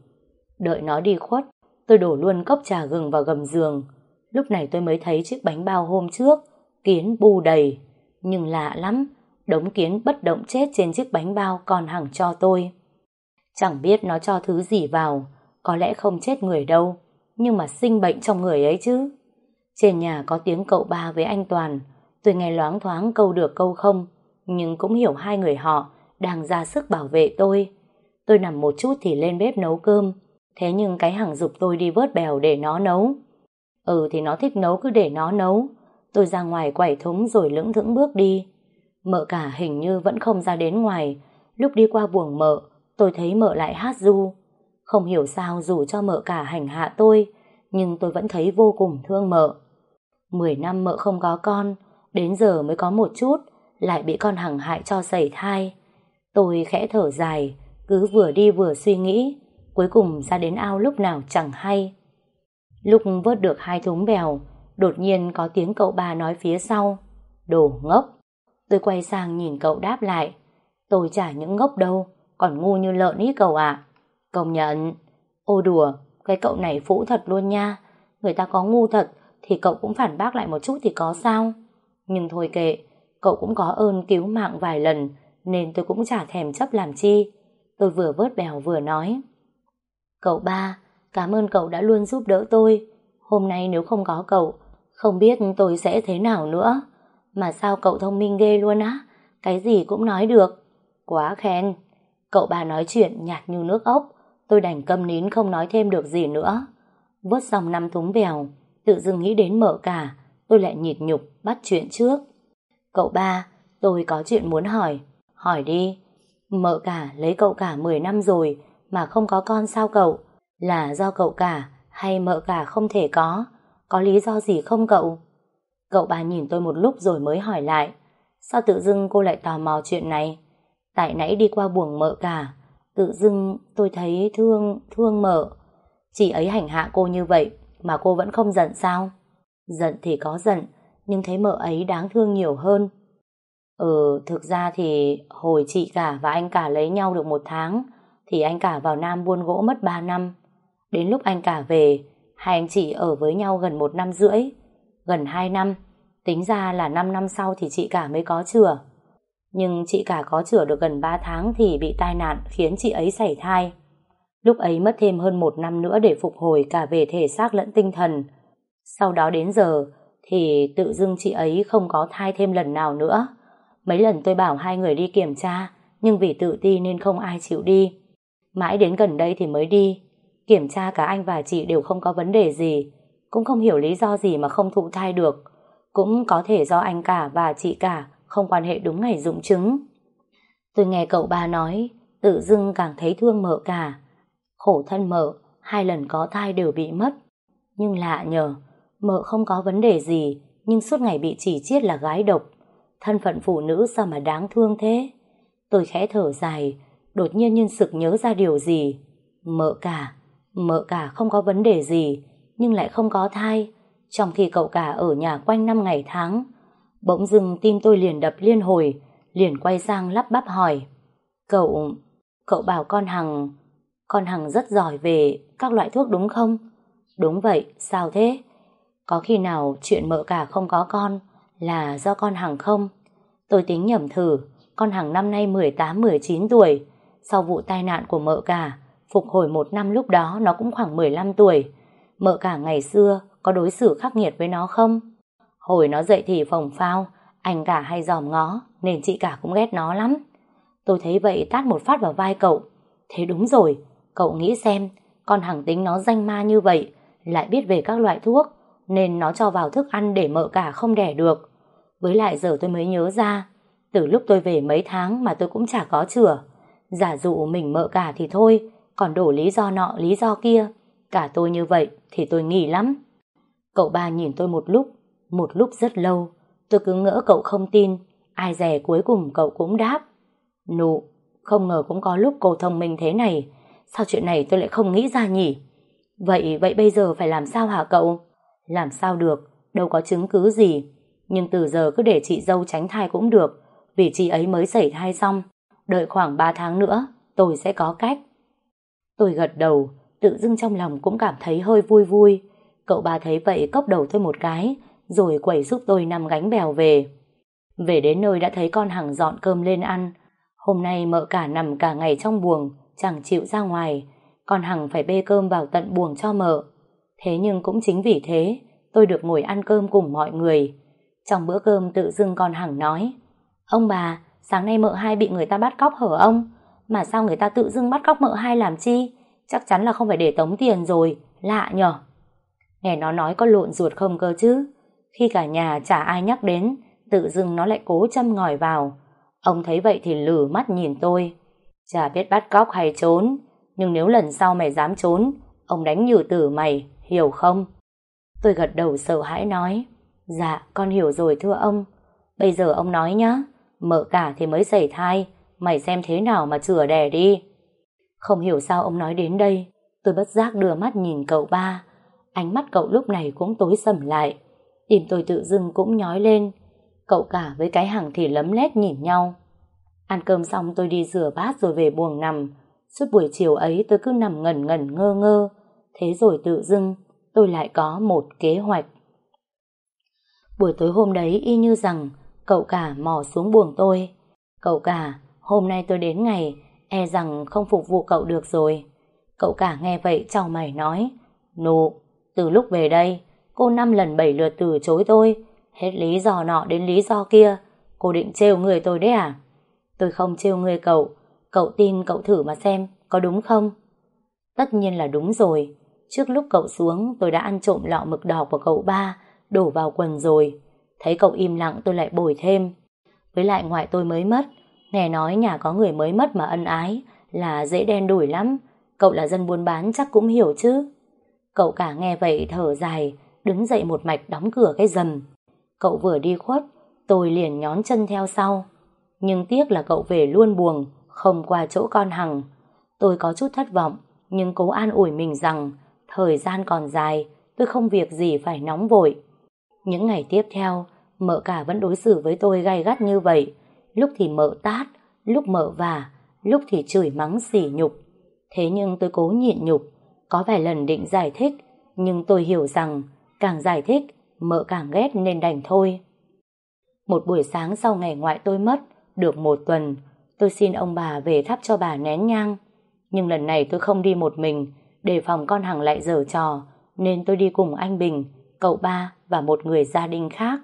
Đợi nó đi khuất, tôi đổ luôn cốc trà gừng vào gầm giường. Lúc này tôi mới thấy chiếc bánh bao hôm trước, kiến bu đầy. Nhưng lạ lắm, đống kiến bất động chết trên chiếc bánh bao còn hằng cho tôi. Chẳng biết nó cho thứ gì vào, có lẽ không chết người đâu, nhưng mà sinh bệnh trong người ấy chứ. Trên nhà có tiếng cậu ba với anh Toàn, tôi nghe loáng thoáng câu được câu không, nhưng cũng hiểu hai người họ đang ra sức bảo vệ tôi. Tôi nằm một chút thì lên bếp nấu cơm, thế nhưng cái hàng dục tôi đi vớt bèo để nó nấu. Ừ thì nó thích nấu cứ để nó nấu. Tôi ra ngoài quẩy thúng rồi lững thững bước đi. Mợ cả hình như vẫn không ra đến ngoài. Lúc đi qua buồng mợ, tôi thấy mợ lại hát du. Không hiểu sao dù cho mợ cả hành hạ tôi, nhưng tôi vẫn thấy vô cùng thương mợ. Mười năm mợ không có con, đến giờ mới có một chút, lại bị con hằng hại cho sẩy thai. Tôi khẽ thở dài, cứ vừa đi vừa suy nghĩ, cuối cùng ra đến ao lúc nào chẳng hay. Lúc vớt được hai thúng bèo, đột nhiên có tiếng cậu ba nói phía sau. Đồ ngốc. Tôi quay sang nhìn cậu đáp lại. Tôi chả những ngốc đâu, còn ngu như lợn ý cậu ạ. Công nhận. Ô đùa, cái cậu này phũ thật luôn nha. Người ta có ngu thật, thì cậu cũng phản bác lại một chút thì có sao. Nhưng thôi kệ, cậu cũng có ơn cứu mạng vài lần, nên tôi cũng chả thèm chấp làm chi. Tôi vừa vớt bèo vừa nói. Cậu ba, cảm ơn cậu đã luôn giúp đỡ tôi. Hôm nay nếu không có cậu, không biết tôi sẽ thế nào nữa. Mà sao cậu thông minh ghê luôn á, cái gì cũng nói được. Quá khen. Cậu ba nói chuyện nhạt như nước ốc, tôi đành câm nín không nói thêm được gì nữa. Vớt xong năm thúng bèo, tự dưng nghĩ đến mợ cả, tôi lại nhịt nhục bắt chuyện trước. Cậu ba, tôi có chuyện muốn hỏi. Hỏi đi. Mợ cả lấy cậu cả 10 năm rồi mà không có con sao cậu? Là do cậu cả hay mợ cả không thể có? Có lý do gì không cậu? Cậu ba nhìn tôi một lúc rồi mới hỏi lại. Sao tự dưng cô lại tò mò chuyện này? Tại nãy đi qua buồng mợ cả, tự dưng tôi thấy thương, thương mợ. Chị ấy hành hạ cô như vậy mà cô vẫn không giận sao? Giận thì có giận, nhưng thấy mợ ấy đáng thương nhiều hơn. Ừ, thực ra thì hồi chị cả và anh cả lấy nhau được một tháng, thì anh cả vào Nam buôn gỗ mất ba năm. Đến lúc anh cả về, hai anh chị ở với nhau gần một năm rưỡi, gần hai năm, tính ra là năm năm sau thì chị cả mới có chừa nhưng chị cả có chữa được gần ba tháng thì bị tai nạn khiến chị ấy sảy thai. Lúc ấy mất thêm hơn một năm nữa để phục hồi cả về thể xác lẫn tinh thần. Sau đó đến giờ thì tự dưng chị ấy không có thai thêm lần nào nữa. Mấy lần tôi bảo hai người đi kiểm tra, nhưng vì tự ti nên không ai chịu đi. Mãi đến gần đây thì mới đi. Kiểm tra cả anh và chị đều không có vấn đề gì. Cũng không hiểu lý do gì mà không thụ thai được. Cũng có thể do anh cả và chị cả không quan hệ đúng ngày dụng chứng. Tôi nghe cậu ba nói, tự dưng càng thấy thương mợ cả. Khổ thân mợ, hai lần có thai đều bị mất. Nhưng lạ nhờ, mợ không có vấn đề gì, nhưng suốt ngày bị chỉ chiết là gái độc. Thân phận phụ nữ sao mà đáng thương thế? Tôi khẽ thở dài, đột nhiên nhân sực nhớ ra điều gì. Mợ cả, mợ cả không có vấn đề gì, nhưng lại không có thai, trong khi cậu cả ở nhà quanh năm ngày tháng. Bỗng dưng tim tôi liền đập liên hồi, liền quay sang lắp bắp hỏi. Cậu, cậu bảo con Hằng, con Hằng rất giỏi về các loại thuốc đúng không? Đúng vậy, sao thế? Có khi nào chuyện mợ cả không có con là do con Hằng không? Tôi tính nhầm thử, con Hằng năm nay 18-19 tuổi. Sau vụ tai nạn của mợ cả, phục hồi một năm lúc đó nó cũng khoảng 15 tuổi. Mợ cả ngày xưa có đối xử khắc nghiệt với nó không? Hồi nó dậy thì phồng phao, anh cả hay dòm ngó, nên chị cả cũng ghét nó lắm. Tôi thấy vậy tát một phát vào vai cậu. Thế đúng rồi, cậu nghĩ xem, con Hằng tính nó danh ma như vậy, lại biết về các loại thuốc, nên nó cho vào thức ăn để mợ cả không đẻ được. Với lại giờ tôi mới nhớ ra, từ lúc tôi về mấy tháng mà tôi cũng chả có chữa. Giả dụ mình mợ cả thì thôi, còn đổ lý do nọ lý do kia. Cả tôi như vậy thì tôi nghỉ lắm. Cậu ba nhìn tôi một lúc, một lúc rất lâu. Tôi cứ ngỡ cậu không tin, ai dè cuối cùng cậu cũng đáp. Nụ, không ngờ cũng có lúc cô thông minh thế này. Sao chuyện này tôi lại không nghĩ ra nhỉ? Vậy, vậy bây giờ phải làm sao hả cậu? Làm sao được, đâu có chứng cứ gì. Nhưng từ giờ cứ để chị dâu tránh thai cũng được, vì chị ấy mới xảy thai xong. Đợi khoảng 3 tháng nữa, tôi sẽ có cách. Tôi gật đầu, tự dưng trong lòng cũng cảm thấy hơi vui vui. Cậu bà thấy vậy cốc đầu tôi một cái, rồi quẩy giúp tôi nằm gánh bèo về. Về đến nơi đã thấy con Hằng dọn cơm lên ăn. Hôm nay mợ cả nằm cả ngày trong buồng, chẳng chịu ra ngoài. Con Hằng phải bê cơm vào tận buồng cho mợ. Thế nhưng cũng chính vì thế, tôi được ngồi ăn cơm cùng mọi người. Trong bữa cơm tự dưng con Hằng nói, Ông bà, sáng nay mợ hai bị người ta bắt cóc hở ông? Mà sao người ta tự dưng bắt cóc mợ hai làm chi? Chắc chắn là không phải để tống tiền rồi, lạ nhở? Nghe nó nói có lộn ruột không cơ chứ? Khi cả nhà chả ai nhắc đến, tự dưng nó lại cố châm ngòi vào. Ông thấy vậy thì lử mắt nhìn tôi. Chả biết bắt cóc hay trốn, nhưng nếu lần sau mày dám trốn, ông đánh nhử tử mày, hiểu không? Tôi gật đầu sợ hãi nói, dạ con hiểu rồi thưa ông. Bây giờ ông nói nhá, mợ cả thì mới xảy thai, mày xem thế nào mà chữa đẻ đi. Không hiểu sao ông nói đến đây, tôi bất giác đưa mắt nhìn cậu ba. Ánh mắt cậu lúc này cũng tối sầm lại. Tim tôi tự dưng cũng nhói lên. Cậu cả với cái hàng thì lấm lét nhìn nhau. Ăn cơm xong tôi đi rửa bát rồi về buồng nằm. Suốt buổi chiều ấy tôi cứ nằm ngẩn ngẩn ngơ ngơ. Thế rồi tự dưng tôi lại có một kế hoạch. Buổi tối hôm đấy y như rằng cậu cả mò xuống buồng tôi. Cậu cả, hôm nay tôi đến ngày, e rằng không phục vụ cậu được rồi. Cậu cả nghe vậy chào mày nói, nụ, từ lúc về đây, cô năm lần bảy lượt từ chối tôi, hết lý do nọ đến lý do kia, cô định trêu người tôi đấy à? Tôi không trêu người cậu, cậu tin cậu thử mà xem, có đúng không? Tất nhiên là đúng rồi, trước lúc cậu xuống tôi đã ăn trộm lọ mực đỏ của cậu ba, đổ vào quần rồi. Thấy cậu im lặng tôi lại bồi thêm. Với lại ngoại tôi mới mất, nghe nói nhà có người mới mất mà ân ái là dễ đen đủi lắm. Cậu là dân buôn bán chắc cũng hiểu chứ. Cậu cả nghe vậy thở dài, đứng dậy một mạch đóng cửa cái rầm. Cậu vừa đi khuất, tôi liền nhón chân theo sau. Nhưng tiếc là cậu về luôn buồn, không qua chỗ con Hằng. Tôi có chút thất vọng, nhưng cố an ủi mình rằng thời gian còn dài, tôi không việc gì phải nóng vội. Những ngày tiếp theo, mợ cả vẫn đối xử với tôi gay gắt như vậy. Lúc thì mợ tát, lúc mợ vả, lúc thì chửi mắng xỉ nhục. Thế nhưng tôi cố nhịn nhục, có vài lần định giải thích, nhưng tôi hiểu rằng càng giải thích, mợ càng ghét nên đành thôi. Một buổi sáng sau ngày ngoại tôi mất, được một tuần, tôi xin ông bà về thắp cho bà nén nhang. Nhưng lần này tôi không đi một mình, đề phòng con Hằng lại dở trò, nên tôi đi cùng anh Bình, cậu ba và một người gia đình khác.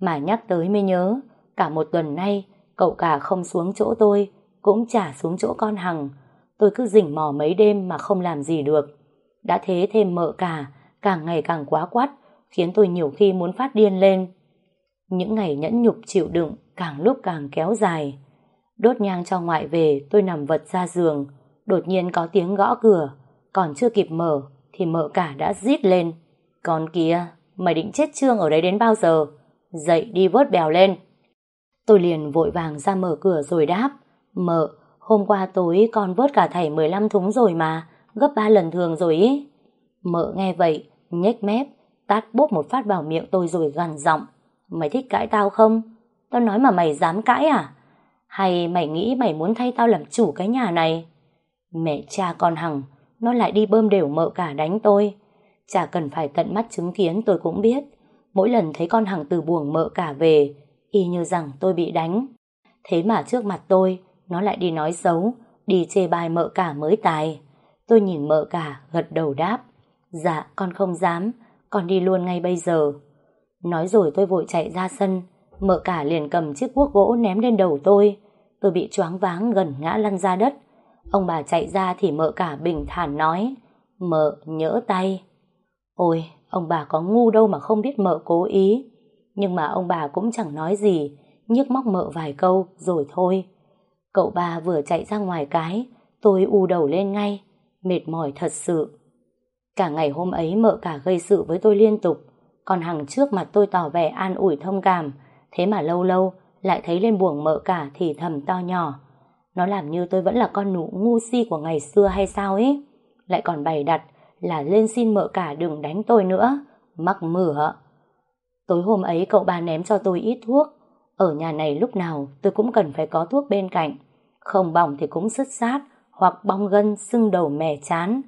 Mà nhắc tới mới nhớ, cả một tuần nay, cậu cả không xuống chỗ tôi, cũng chả xuống chỗ con Hằng. Tôi cứ rỉnh mò mấy đêm mà không làm gì được. Đã thế thêm mợ cả, càng ngày càng quá quát khiến tôi nhiều khi muốn phát điên lên. Những ngày nhẫn nhục chịu đựng càng lúc càng kéo dài. Đốt nhang cho ngoại về, tôi nằm vật ra giường. Đột nhiên có tiếng gõ cửa, còn chưa kịp mở thì mợ cả đã rít lên. Con kia, mày định chết trương ở đấy đến bao giờ? Dậy đi vớt bèo lên. Tôi liền vội vàng ra mở cửa rồi đáp. Mợ, hôm qua tối con vớt cả thảy 15 thúng rồi mà, gấp 3 lần thường rồi ý. Mợ nghe vậy, nhếch mép, tát bốp một phát vào miệng tôi rồi gằn giọng. Mày thích cãi tao không? Tao nói mà mày dám cãi à? Hay mày nghĩ mày muốn thay tao làm chủ cái nhà này? Mẹ cha con Hằng, nó lại đi bơm đều mợ cả đánh tôi. Chả cần phải tận mắt chứng kiến tôi cũng biết. Mỗi lần thấy con Hằng từ buồng mợ cả về, y như rằng tôi bị đánh. Thế mà trước mặt tôi, nó lại đi nói xấu, đi chê bai mợ cả mới tài. Tôi nhìn mợ cả, gật đầu đáp. Dạ, con không dám, con đi luôn ngay bây giờ. Nói rồi tôi vội chạy ra sân, mợ cả liền cầm chiếc cuốc gỗ ném lên đầu tôi. Tôi bị choáng váng gần ngã lăn ra đất. Ông bà chạy ra thì mợ cả bình thản nói, mợ nhỡ tay. Ôi, ông bà có ngu đâu mà không biết mợ cố ý. Nhưng mà ông bà cũng chẳng nói gì, nhức móc mợ vài câu rồi thôi. Cậu ba vừa chạy ra ngoài cái, tôi u đầu lên ngay, mệt mỏi thật sự. Cả ngày hôm ấy mợ cả gây sự với tôi liên tục, còn hằng trước mặt tôi tỏ vẻ an ủi thông cảm, thế mà lâu lâu lại thấy lên buồng mợ cả thì thầm to nhỏ. Nó làm như tôi vẫn là con nụ ngu si của ngày xưa hay sao ấy. Lại còn bày đặt là lên xin mợ cả đừng đánh tôi nữa. Mắc mửa. Tối hôm ấy cậu ba ném cho tôi ít thuốc. Ở nhà này lúc nào tôi cũng cần phải có thuốc bên cạnh. Không bỏng thì cũng sứt sát hoặc bong gân sưng đầu mẻ chán.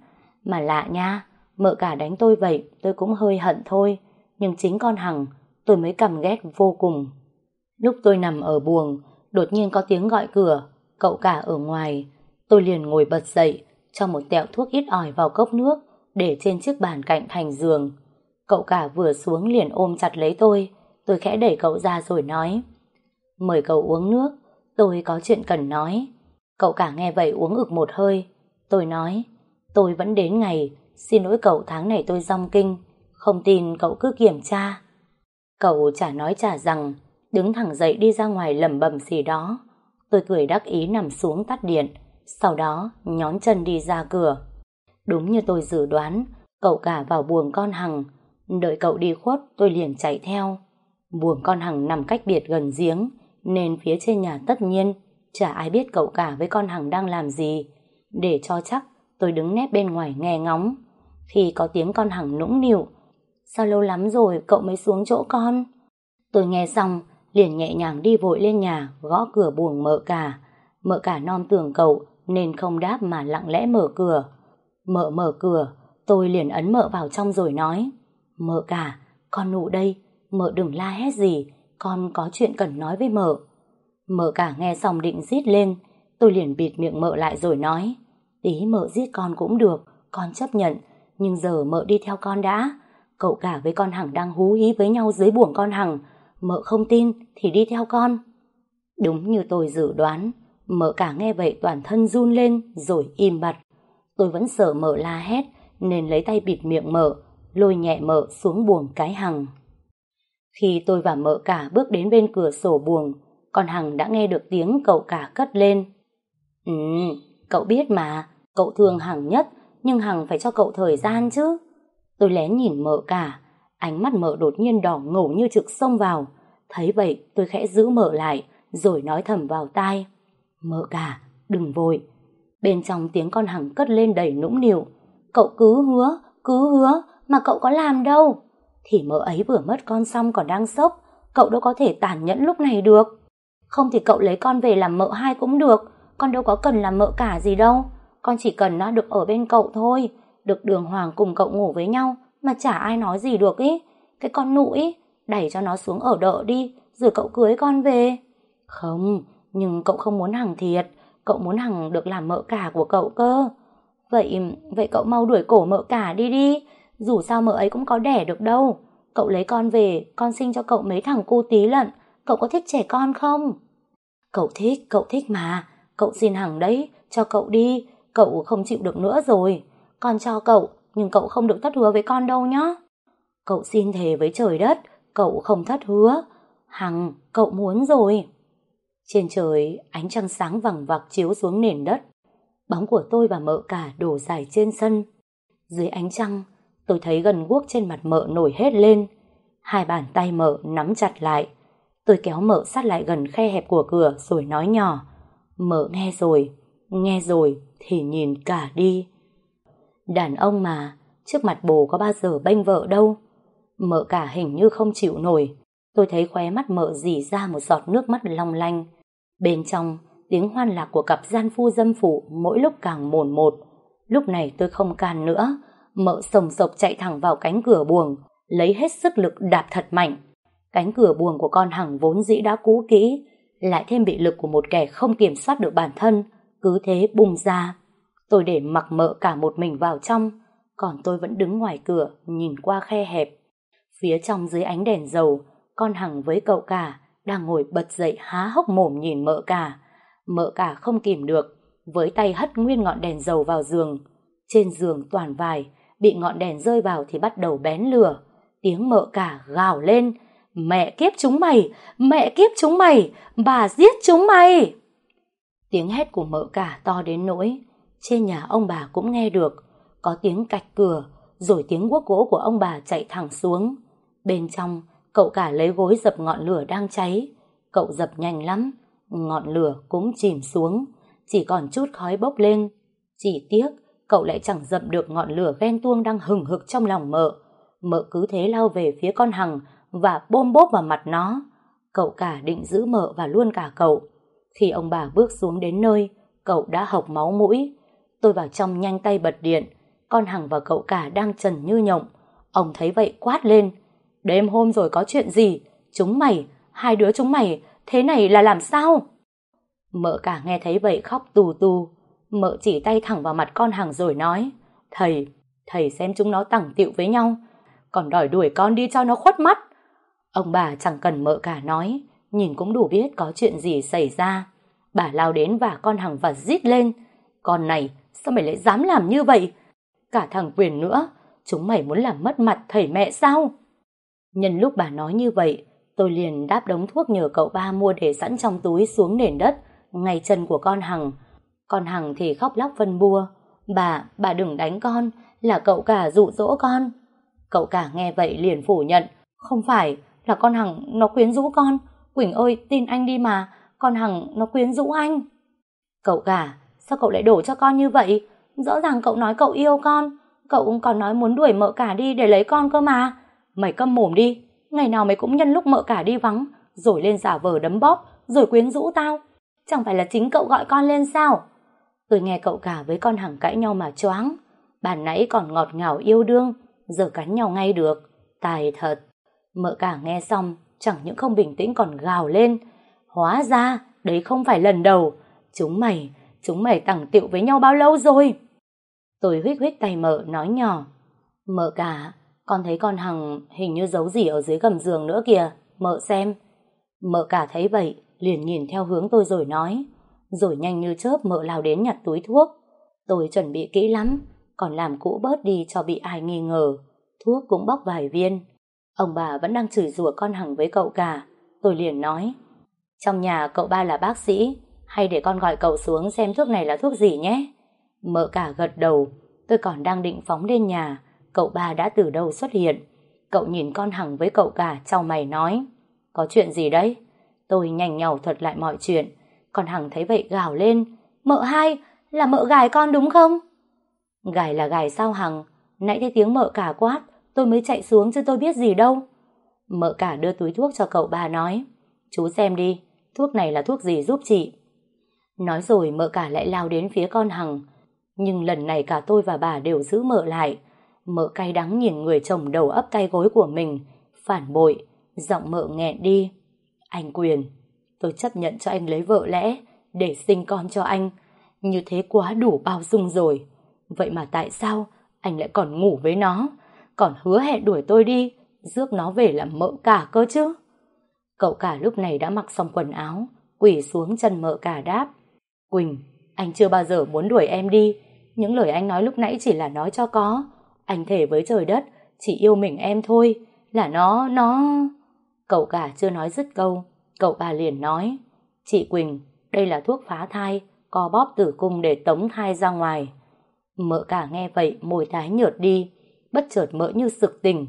Mà lạ nha, mợ cả đánh tôi vậy tôi cũng hơi hận thôi. Nhưng chính con Hằng tôi mới căm ghét vô cùng. Lúc tôi nằm ở buồng, đột nhiên có tiếng gọi cửa, cậu cả ở ngoài. Tôi liền ngồi bật dậy, cho một tẹo thuốc ít ỏi vào cốc nước, để trên chiếc bàn cạnh thành giường. Cậu cả vừa xuống liền ôm chặt lấy tôi, tôi khẽ đẩy cậu ra rồi nói. Mời cậu uống nước, tôi có chuyện cần nói. Cậu cả nghe vậy uống ực một hơi. Tôi nói, tôi vẫn đến ngày, xin lỗi cậu tháng này tôi rong kinh, không tin cậu cứ kiểm tra. Cậu chả nói chả rằng, đứng thẳng dậy đi ra ngoài lẩm bẩm gì đó. Tôi cười đắc ý nằm xuống tắt điện, sau đó nhón chân đi ra cửa. Đúng như tôi dự đoán, cậu cả vào buồng con Hằng. Đợi cậu đi khuất, tôi liền chạy theo. Buồng con Hằng nằm cách biệt gần giếng, nên phía trên nhà tất nhiên chả ai biết cậu cả với con Hằng đang làm gì. Để cho chắc, tôi đứng nép bên ngoài nghe ngóng thì có tiếng con Hằng nũng nịu, sao lâu lắm rồi cậu mới xuống chỗ con? Tôi nghe xong, liền nhẹ nhàng đi vội lên nhà, gõ cửa buồng mợ cả. Mợ cả non tưởng cậu, nên không đáp mà lặng lẽ mở cửa. Mợ mở cửa, tôi liền ấn mợ vào trong rồi nói, mợ cả, con nụ đây, mợ đừng la hét gì, con có chuyện cần nói với mợ. Mợ cả nghe xong định rít lên, tôi liền bịt miệng mợ lại rồi nói, tí mợ giết con cũng được, con chấp nhận, nhưng giờ mợ đi theo con đã. Cậu cả với con Hằng đang hú hí với nhau dưới buồng con Hằng, mợ không tin thì đi theo con. Đúng như tôi dự đoán, mợ cả nghe vậy toàn thân run lên rồi im bặt. Tôi vẫn sợ mợ la hét nên lấy tay bịt miệng mợ, lôi nhẹ mợ xuống buồng cái Hằng. Khi tôi và mợ cả bước đến bên cửa sổ buồng, con Hằng đã nghe được tiếng cậu cả cất lên. Ừ, cậu biết mà, cậu thương Hằng nhất, nhưng Hằng phải cho cậu thời gian chứ. Tôi lén nhìn mợ cả, ánh mắt mợ đột nhiên đỏ ngầu như trực xông vào. Thấy vậy tôi khẽ giữ mợ lại, rồi nói thầm vào tai. Mợ cả, đừng vội. Bên trong tiếng con Hằng cất lên đầy nũng nịu. Cậu cứ hứa, cứ hứa, mà cậu có làm đâu. Thì mợ ấy vừa mất con xong còn đang sốc, cậu đâu có thể tàn nhẫn lúc này được. Không thì cậu lấy con về làm mợ hai cũng được, con đâu có cần làm mợ cả gì đâu. Con chỉ cần nó được ở bên cậu thôi, được đường hoàng cùng cậu ngủ với nhau, mà chả ai nói gì được ý. Cái con nụ ý, đẩy cho nó xuống ở đợ đi, rồi cậu cưới con về. Không, nhưng cậu không muốn Hằng thiệt, cậu muốn Hằng được làm mợ cả của cậu cơ. Vậy, vậy cậu mau đuổi cổ mợ cả đi đi, dù sao mợ ấy cũng có đẻ được đâu. Cậu lấy con về, con sinh cho cậu mấy thằng cu tí lận, cậu có thích trẻ con không? Cậu thích, cậu thích mà, cậu xin Hằng đấy, cho cậu đi, cậu không chịu được nữa rồi. Con cho cậu, nhưng cậu không được thất hứa với con đâu nhá. Cậu xin thề với trời đất, cậu không thất hứa. Hằng, cậu muốn rồi. Trên trời, ánh trăng sáng vằng vặc chiếu xuống nền đất. Bóng của tôi và mợ cả đổ dài trên sân. Dưới ánh trăng, tôi thấy gần guốc trên mặt mợ nổi hết lên. Hai bàn tay mợ nắm chặt lại. Tôi kéo mợ sát lại gần khe hẹp của cửa rồi nói nhỏ. Mợ nghe rồi, nghe rồi thì nhìn cả đi. Đàn ông mà, trước mặt bồ có bao giờ bênh vợ đâu. Mợ cả hình như không chịu nổi. Tôi thấy khóe mắt mợ dì ra một giọt nước mắt long lanh. Bên trong, tiếng hoan lạc của cặp gian phu dâm phụ mỗi lúc càng mồn một. Lúc này tôi không can nữa, mợ sồng sộc chạy thẳng vào cánh cửa buồng, lấy hết sức lực đạp thật mạnh. Cánh cửa buồng của con Hằng vốn dĩ đã cũ kỹ, lại thêm bị lực của một kẻ không kiểm soát được bản thân, cứ thế bùng ra. Tôi để mặc mợ cả một mình vào trong, còn tôi vẫn đứng ngoài cửa nhìn qua khe hẹp. Phía trong dưới ánh đèn dầu, con Hằng với cậu cả đang ngồi bật dậy há hốc mồm nhìn mợ cả. Mợ cả không kìm được, với tay hất nguyên ngọn đèn dầu vào giường. Trên giường toàn vải bị ngọn đèn rơi vào thì bắt đầu bén lửa. Tiếng mợ cả gào lên, mẹ kiếp chúng mày, mẹ kiếp chúng mày, bà giết chúng mày. Tiếng hét của mợ cả to đến nỗi, trên nhà ông bà cũng nghe được, có tiếng cạch cửa, rồi tiếng guốc gỗ của ông bà chạy thẳng xuống. Bên trong, cậu cả lấy gối dập ngọn lửa đang cháy. Cậu dập nhanh lắm, ngọn lửa cũng chìm xuống. chỉ còn chút khói bốc lên. Chỉ tiếc, cậu lại chẳng dập được ngọn lửa ghen tuông đang hừng hực trong lòng mợ. Mợ cứ thế lao về phía con Hằng và bôm bốp vào mặt nó. Cậu cả định giữ mợ và luôn cả cậu. Khi ông bà bước xuống đến nơi, cậu đã hộc máu mũi. Tôi vào trong nhanh tay bật điện, con Hằng và cậu cả đang trần như nhộng. Ông thấy vậy quát lên. Đêm hôm rồi có chuyện gì? Chúng mày, hai đứa chúng mày, thế này là làm sao? Mợ cả nghe thấy vậy khóc tù tù. Mợ chỉ tay thẳng vào mặt con Hằng rồi nói. Thầy, thầy xem chúng nó tẳng tiệu với nhau. Còn đòi đuổi con đi cho nó khuất mắt. Ông bà chẳng cần mợ cả nói, nhìn cũng đủ biết có chuyện gì xảy ra. Bà lao đến và con Hằng và rít lên. Con này, sao mày lại dám làm như vậy? Cả thằng Quyền nữa, chúng mày muốn làm mất mặt thầy mẹ sao? Nhân lúc bà nói như vậy, tôi liền đáp đống thuốc nhờ cậu ba mua để sẵn trong túi xuống nền đất, ngay chân của con Hằng. Con Hằng thì khóc lóc phân bua. Bà, bà đừng đánh con, là cậu cả dụ dỗ con. Cậu cả nghe vậy liền phủ nhận. Không phải, là con Hằng nó quyến rũ con. Quỳnh ơi, tin anh đi mà, con Hằng nó quyến rũ anh. Cậu cả, sao cậu lại đổ cho con như vậy? Rõ ràng cậu nói cậu yêu con, cậu cũng còn nói muốn đuổi mợ cả đi để lấy con cơ mà. Mày câm mồm đi, ngày nào mày cũng nhân lúc mợ cả đi vắng, rồi lên giả vờ đấm bóp, rồi quyến rũ tao. Chẳng phải là chính cậu gọi con lên sao? Tôi nghe cậu cả với con Hằng cãi nhau mà choáng. Bản nãy còn ngọt ngào yêu đương, giờ cắn nhau ngay được. Tài thật. Mợ cả nghe xong, chẳng những không bình tĩnh còn gào lên. Hóa ra, đấy không phải lần đầu. Chúng mày, chúng mày tẳng tiệu với nhau bao lâu rồi? Tôi huyết huyết tay mợ nói nhỏ. Mợ cả, con thấy con Hằng hình như giấu gì ở dưới gầm giường nữa kìa, mợ xem. Mợ cả thấy vậy, liền nhìn theo hướng tôi rồi nói. Rồi nhanh như chớp mợ lao đến nhặt túi thuốc. Tôi chuẩn bị kỹ lắm, còn làm cũ bớt đi cho bị ai nghi ngờ. Thuốc cũng bóc vài viên. Ông bà vẫn đang chửi rủa con Hằng với cậu cả. Tôi liền nói. Trong nhà cậu ba là bác sĩ, hay để con gọi cậu xuống xem thuốc này là thuốc gì nhé. Mợ cả gật đầu, tôi còn đang định phóng lên nhà, cậu ba đã từ đâu xuất hiện. Cậu nhìn con Hằng với cậu cả trong mày nói. Có chuyện gì đấy? Tôi nhanh nhào thuật lại mọi chuyện. Con Hằng thấy vậy gào lên. Mợ hai, là mợ gài con đúng không? Gài là gài sao Hằng? Nãy thấy tiếng mợ cả quát, tôi mới chạy xuống chứ tôi biết gì đâu. Mợ cả đưa túi thuốc cho cậu ba nói. Chú xem đi, thuốc này là thuốc gì giúp chị? Nói rồi mợ cả lại lao đến phía con Hằng. Nhưng lần này cả tôi và bà đều giữ mợ lại. Mợ cay đắng nhìn người chồng đầu ấp tay gối của mình. Phản bội, giọng mợ nghẹn đi. Anh Quyền, tôi chấp nhận cho anh lấy vợ lẽ để sinh con cho anh. Như thế quá đủ bao dung rồi. Vậy mà tại sao anh lại còn ngủ với nó? Còn hứa hẹn đuổi tôi đi, rước nó về làm mợ cả cơ chứ? Cậu cả lúc này đã mặc xong quần áo, quỳ xuống chân mợ cả đáp. Quỳnh, anh chưa bao giờ muốn đuổi em đi. Những lời anh nói lúc nãy chỉ là nói cho có. Anh thể với trời đất, chỉ yêu mình em thôi. Là nó, nó... Cậu cả chưa nói dứt câu, cậu bà liền nói. Chị Quỳnh, đây là thuốc phá thai, co bóp tử cung để tống thai ra ngoài. Mợ cả nghe vậy, môi tái nhợt đi. Bất chợt mỡ như sực tỉnh,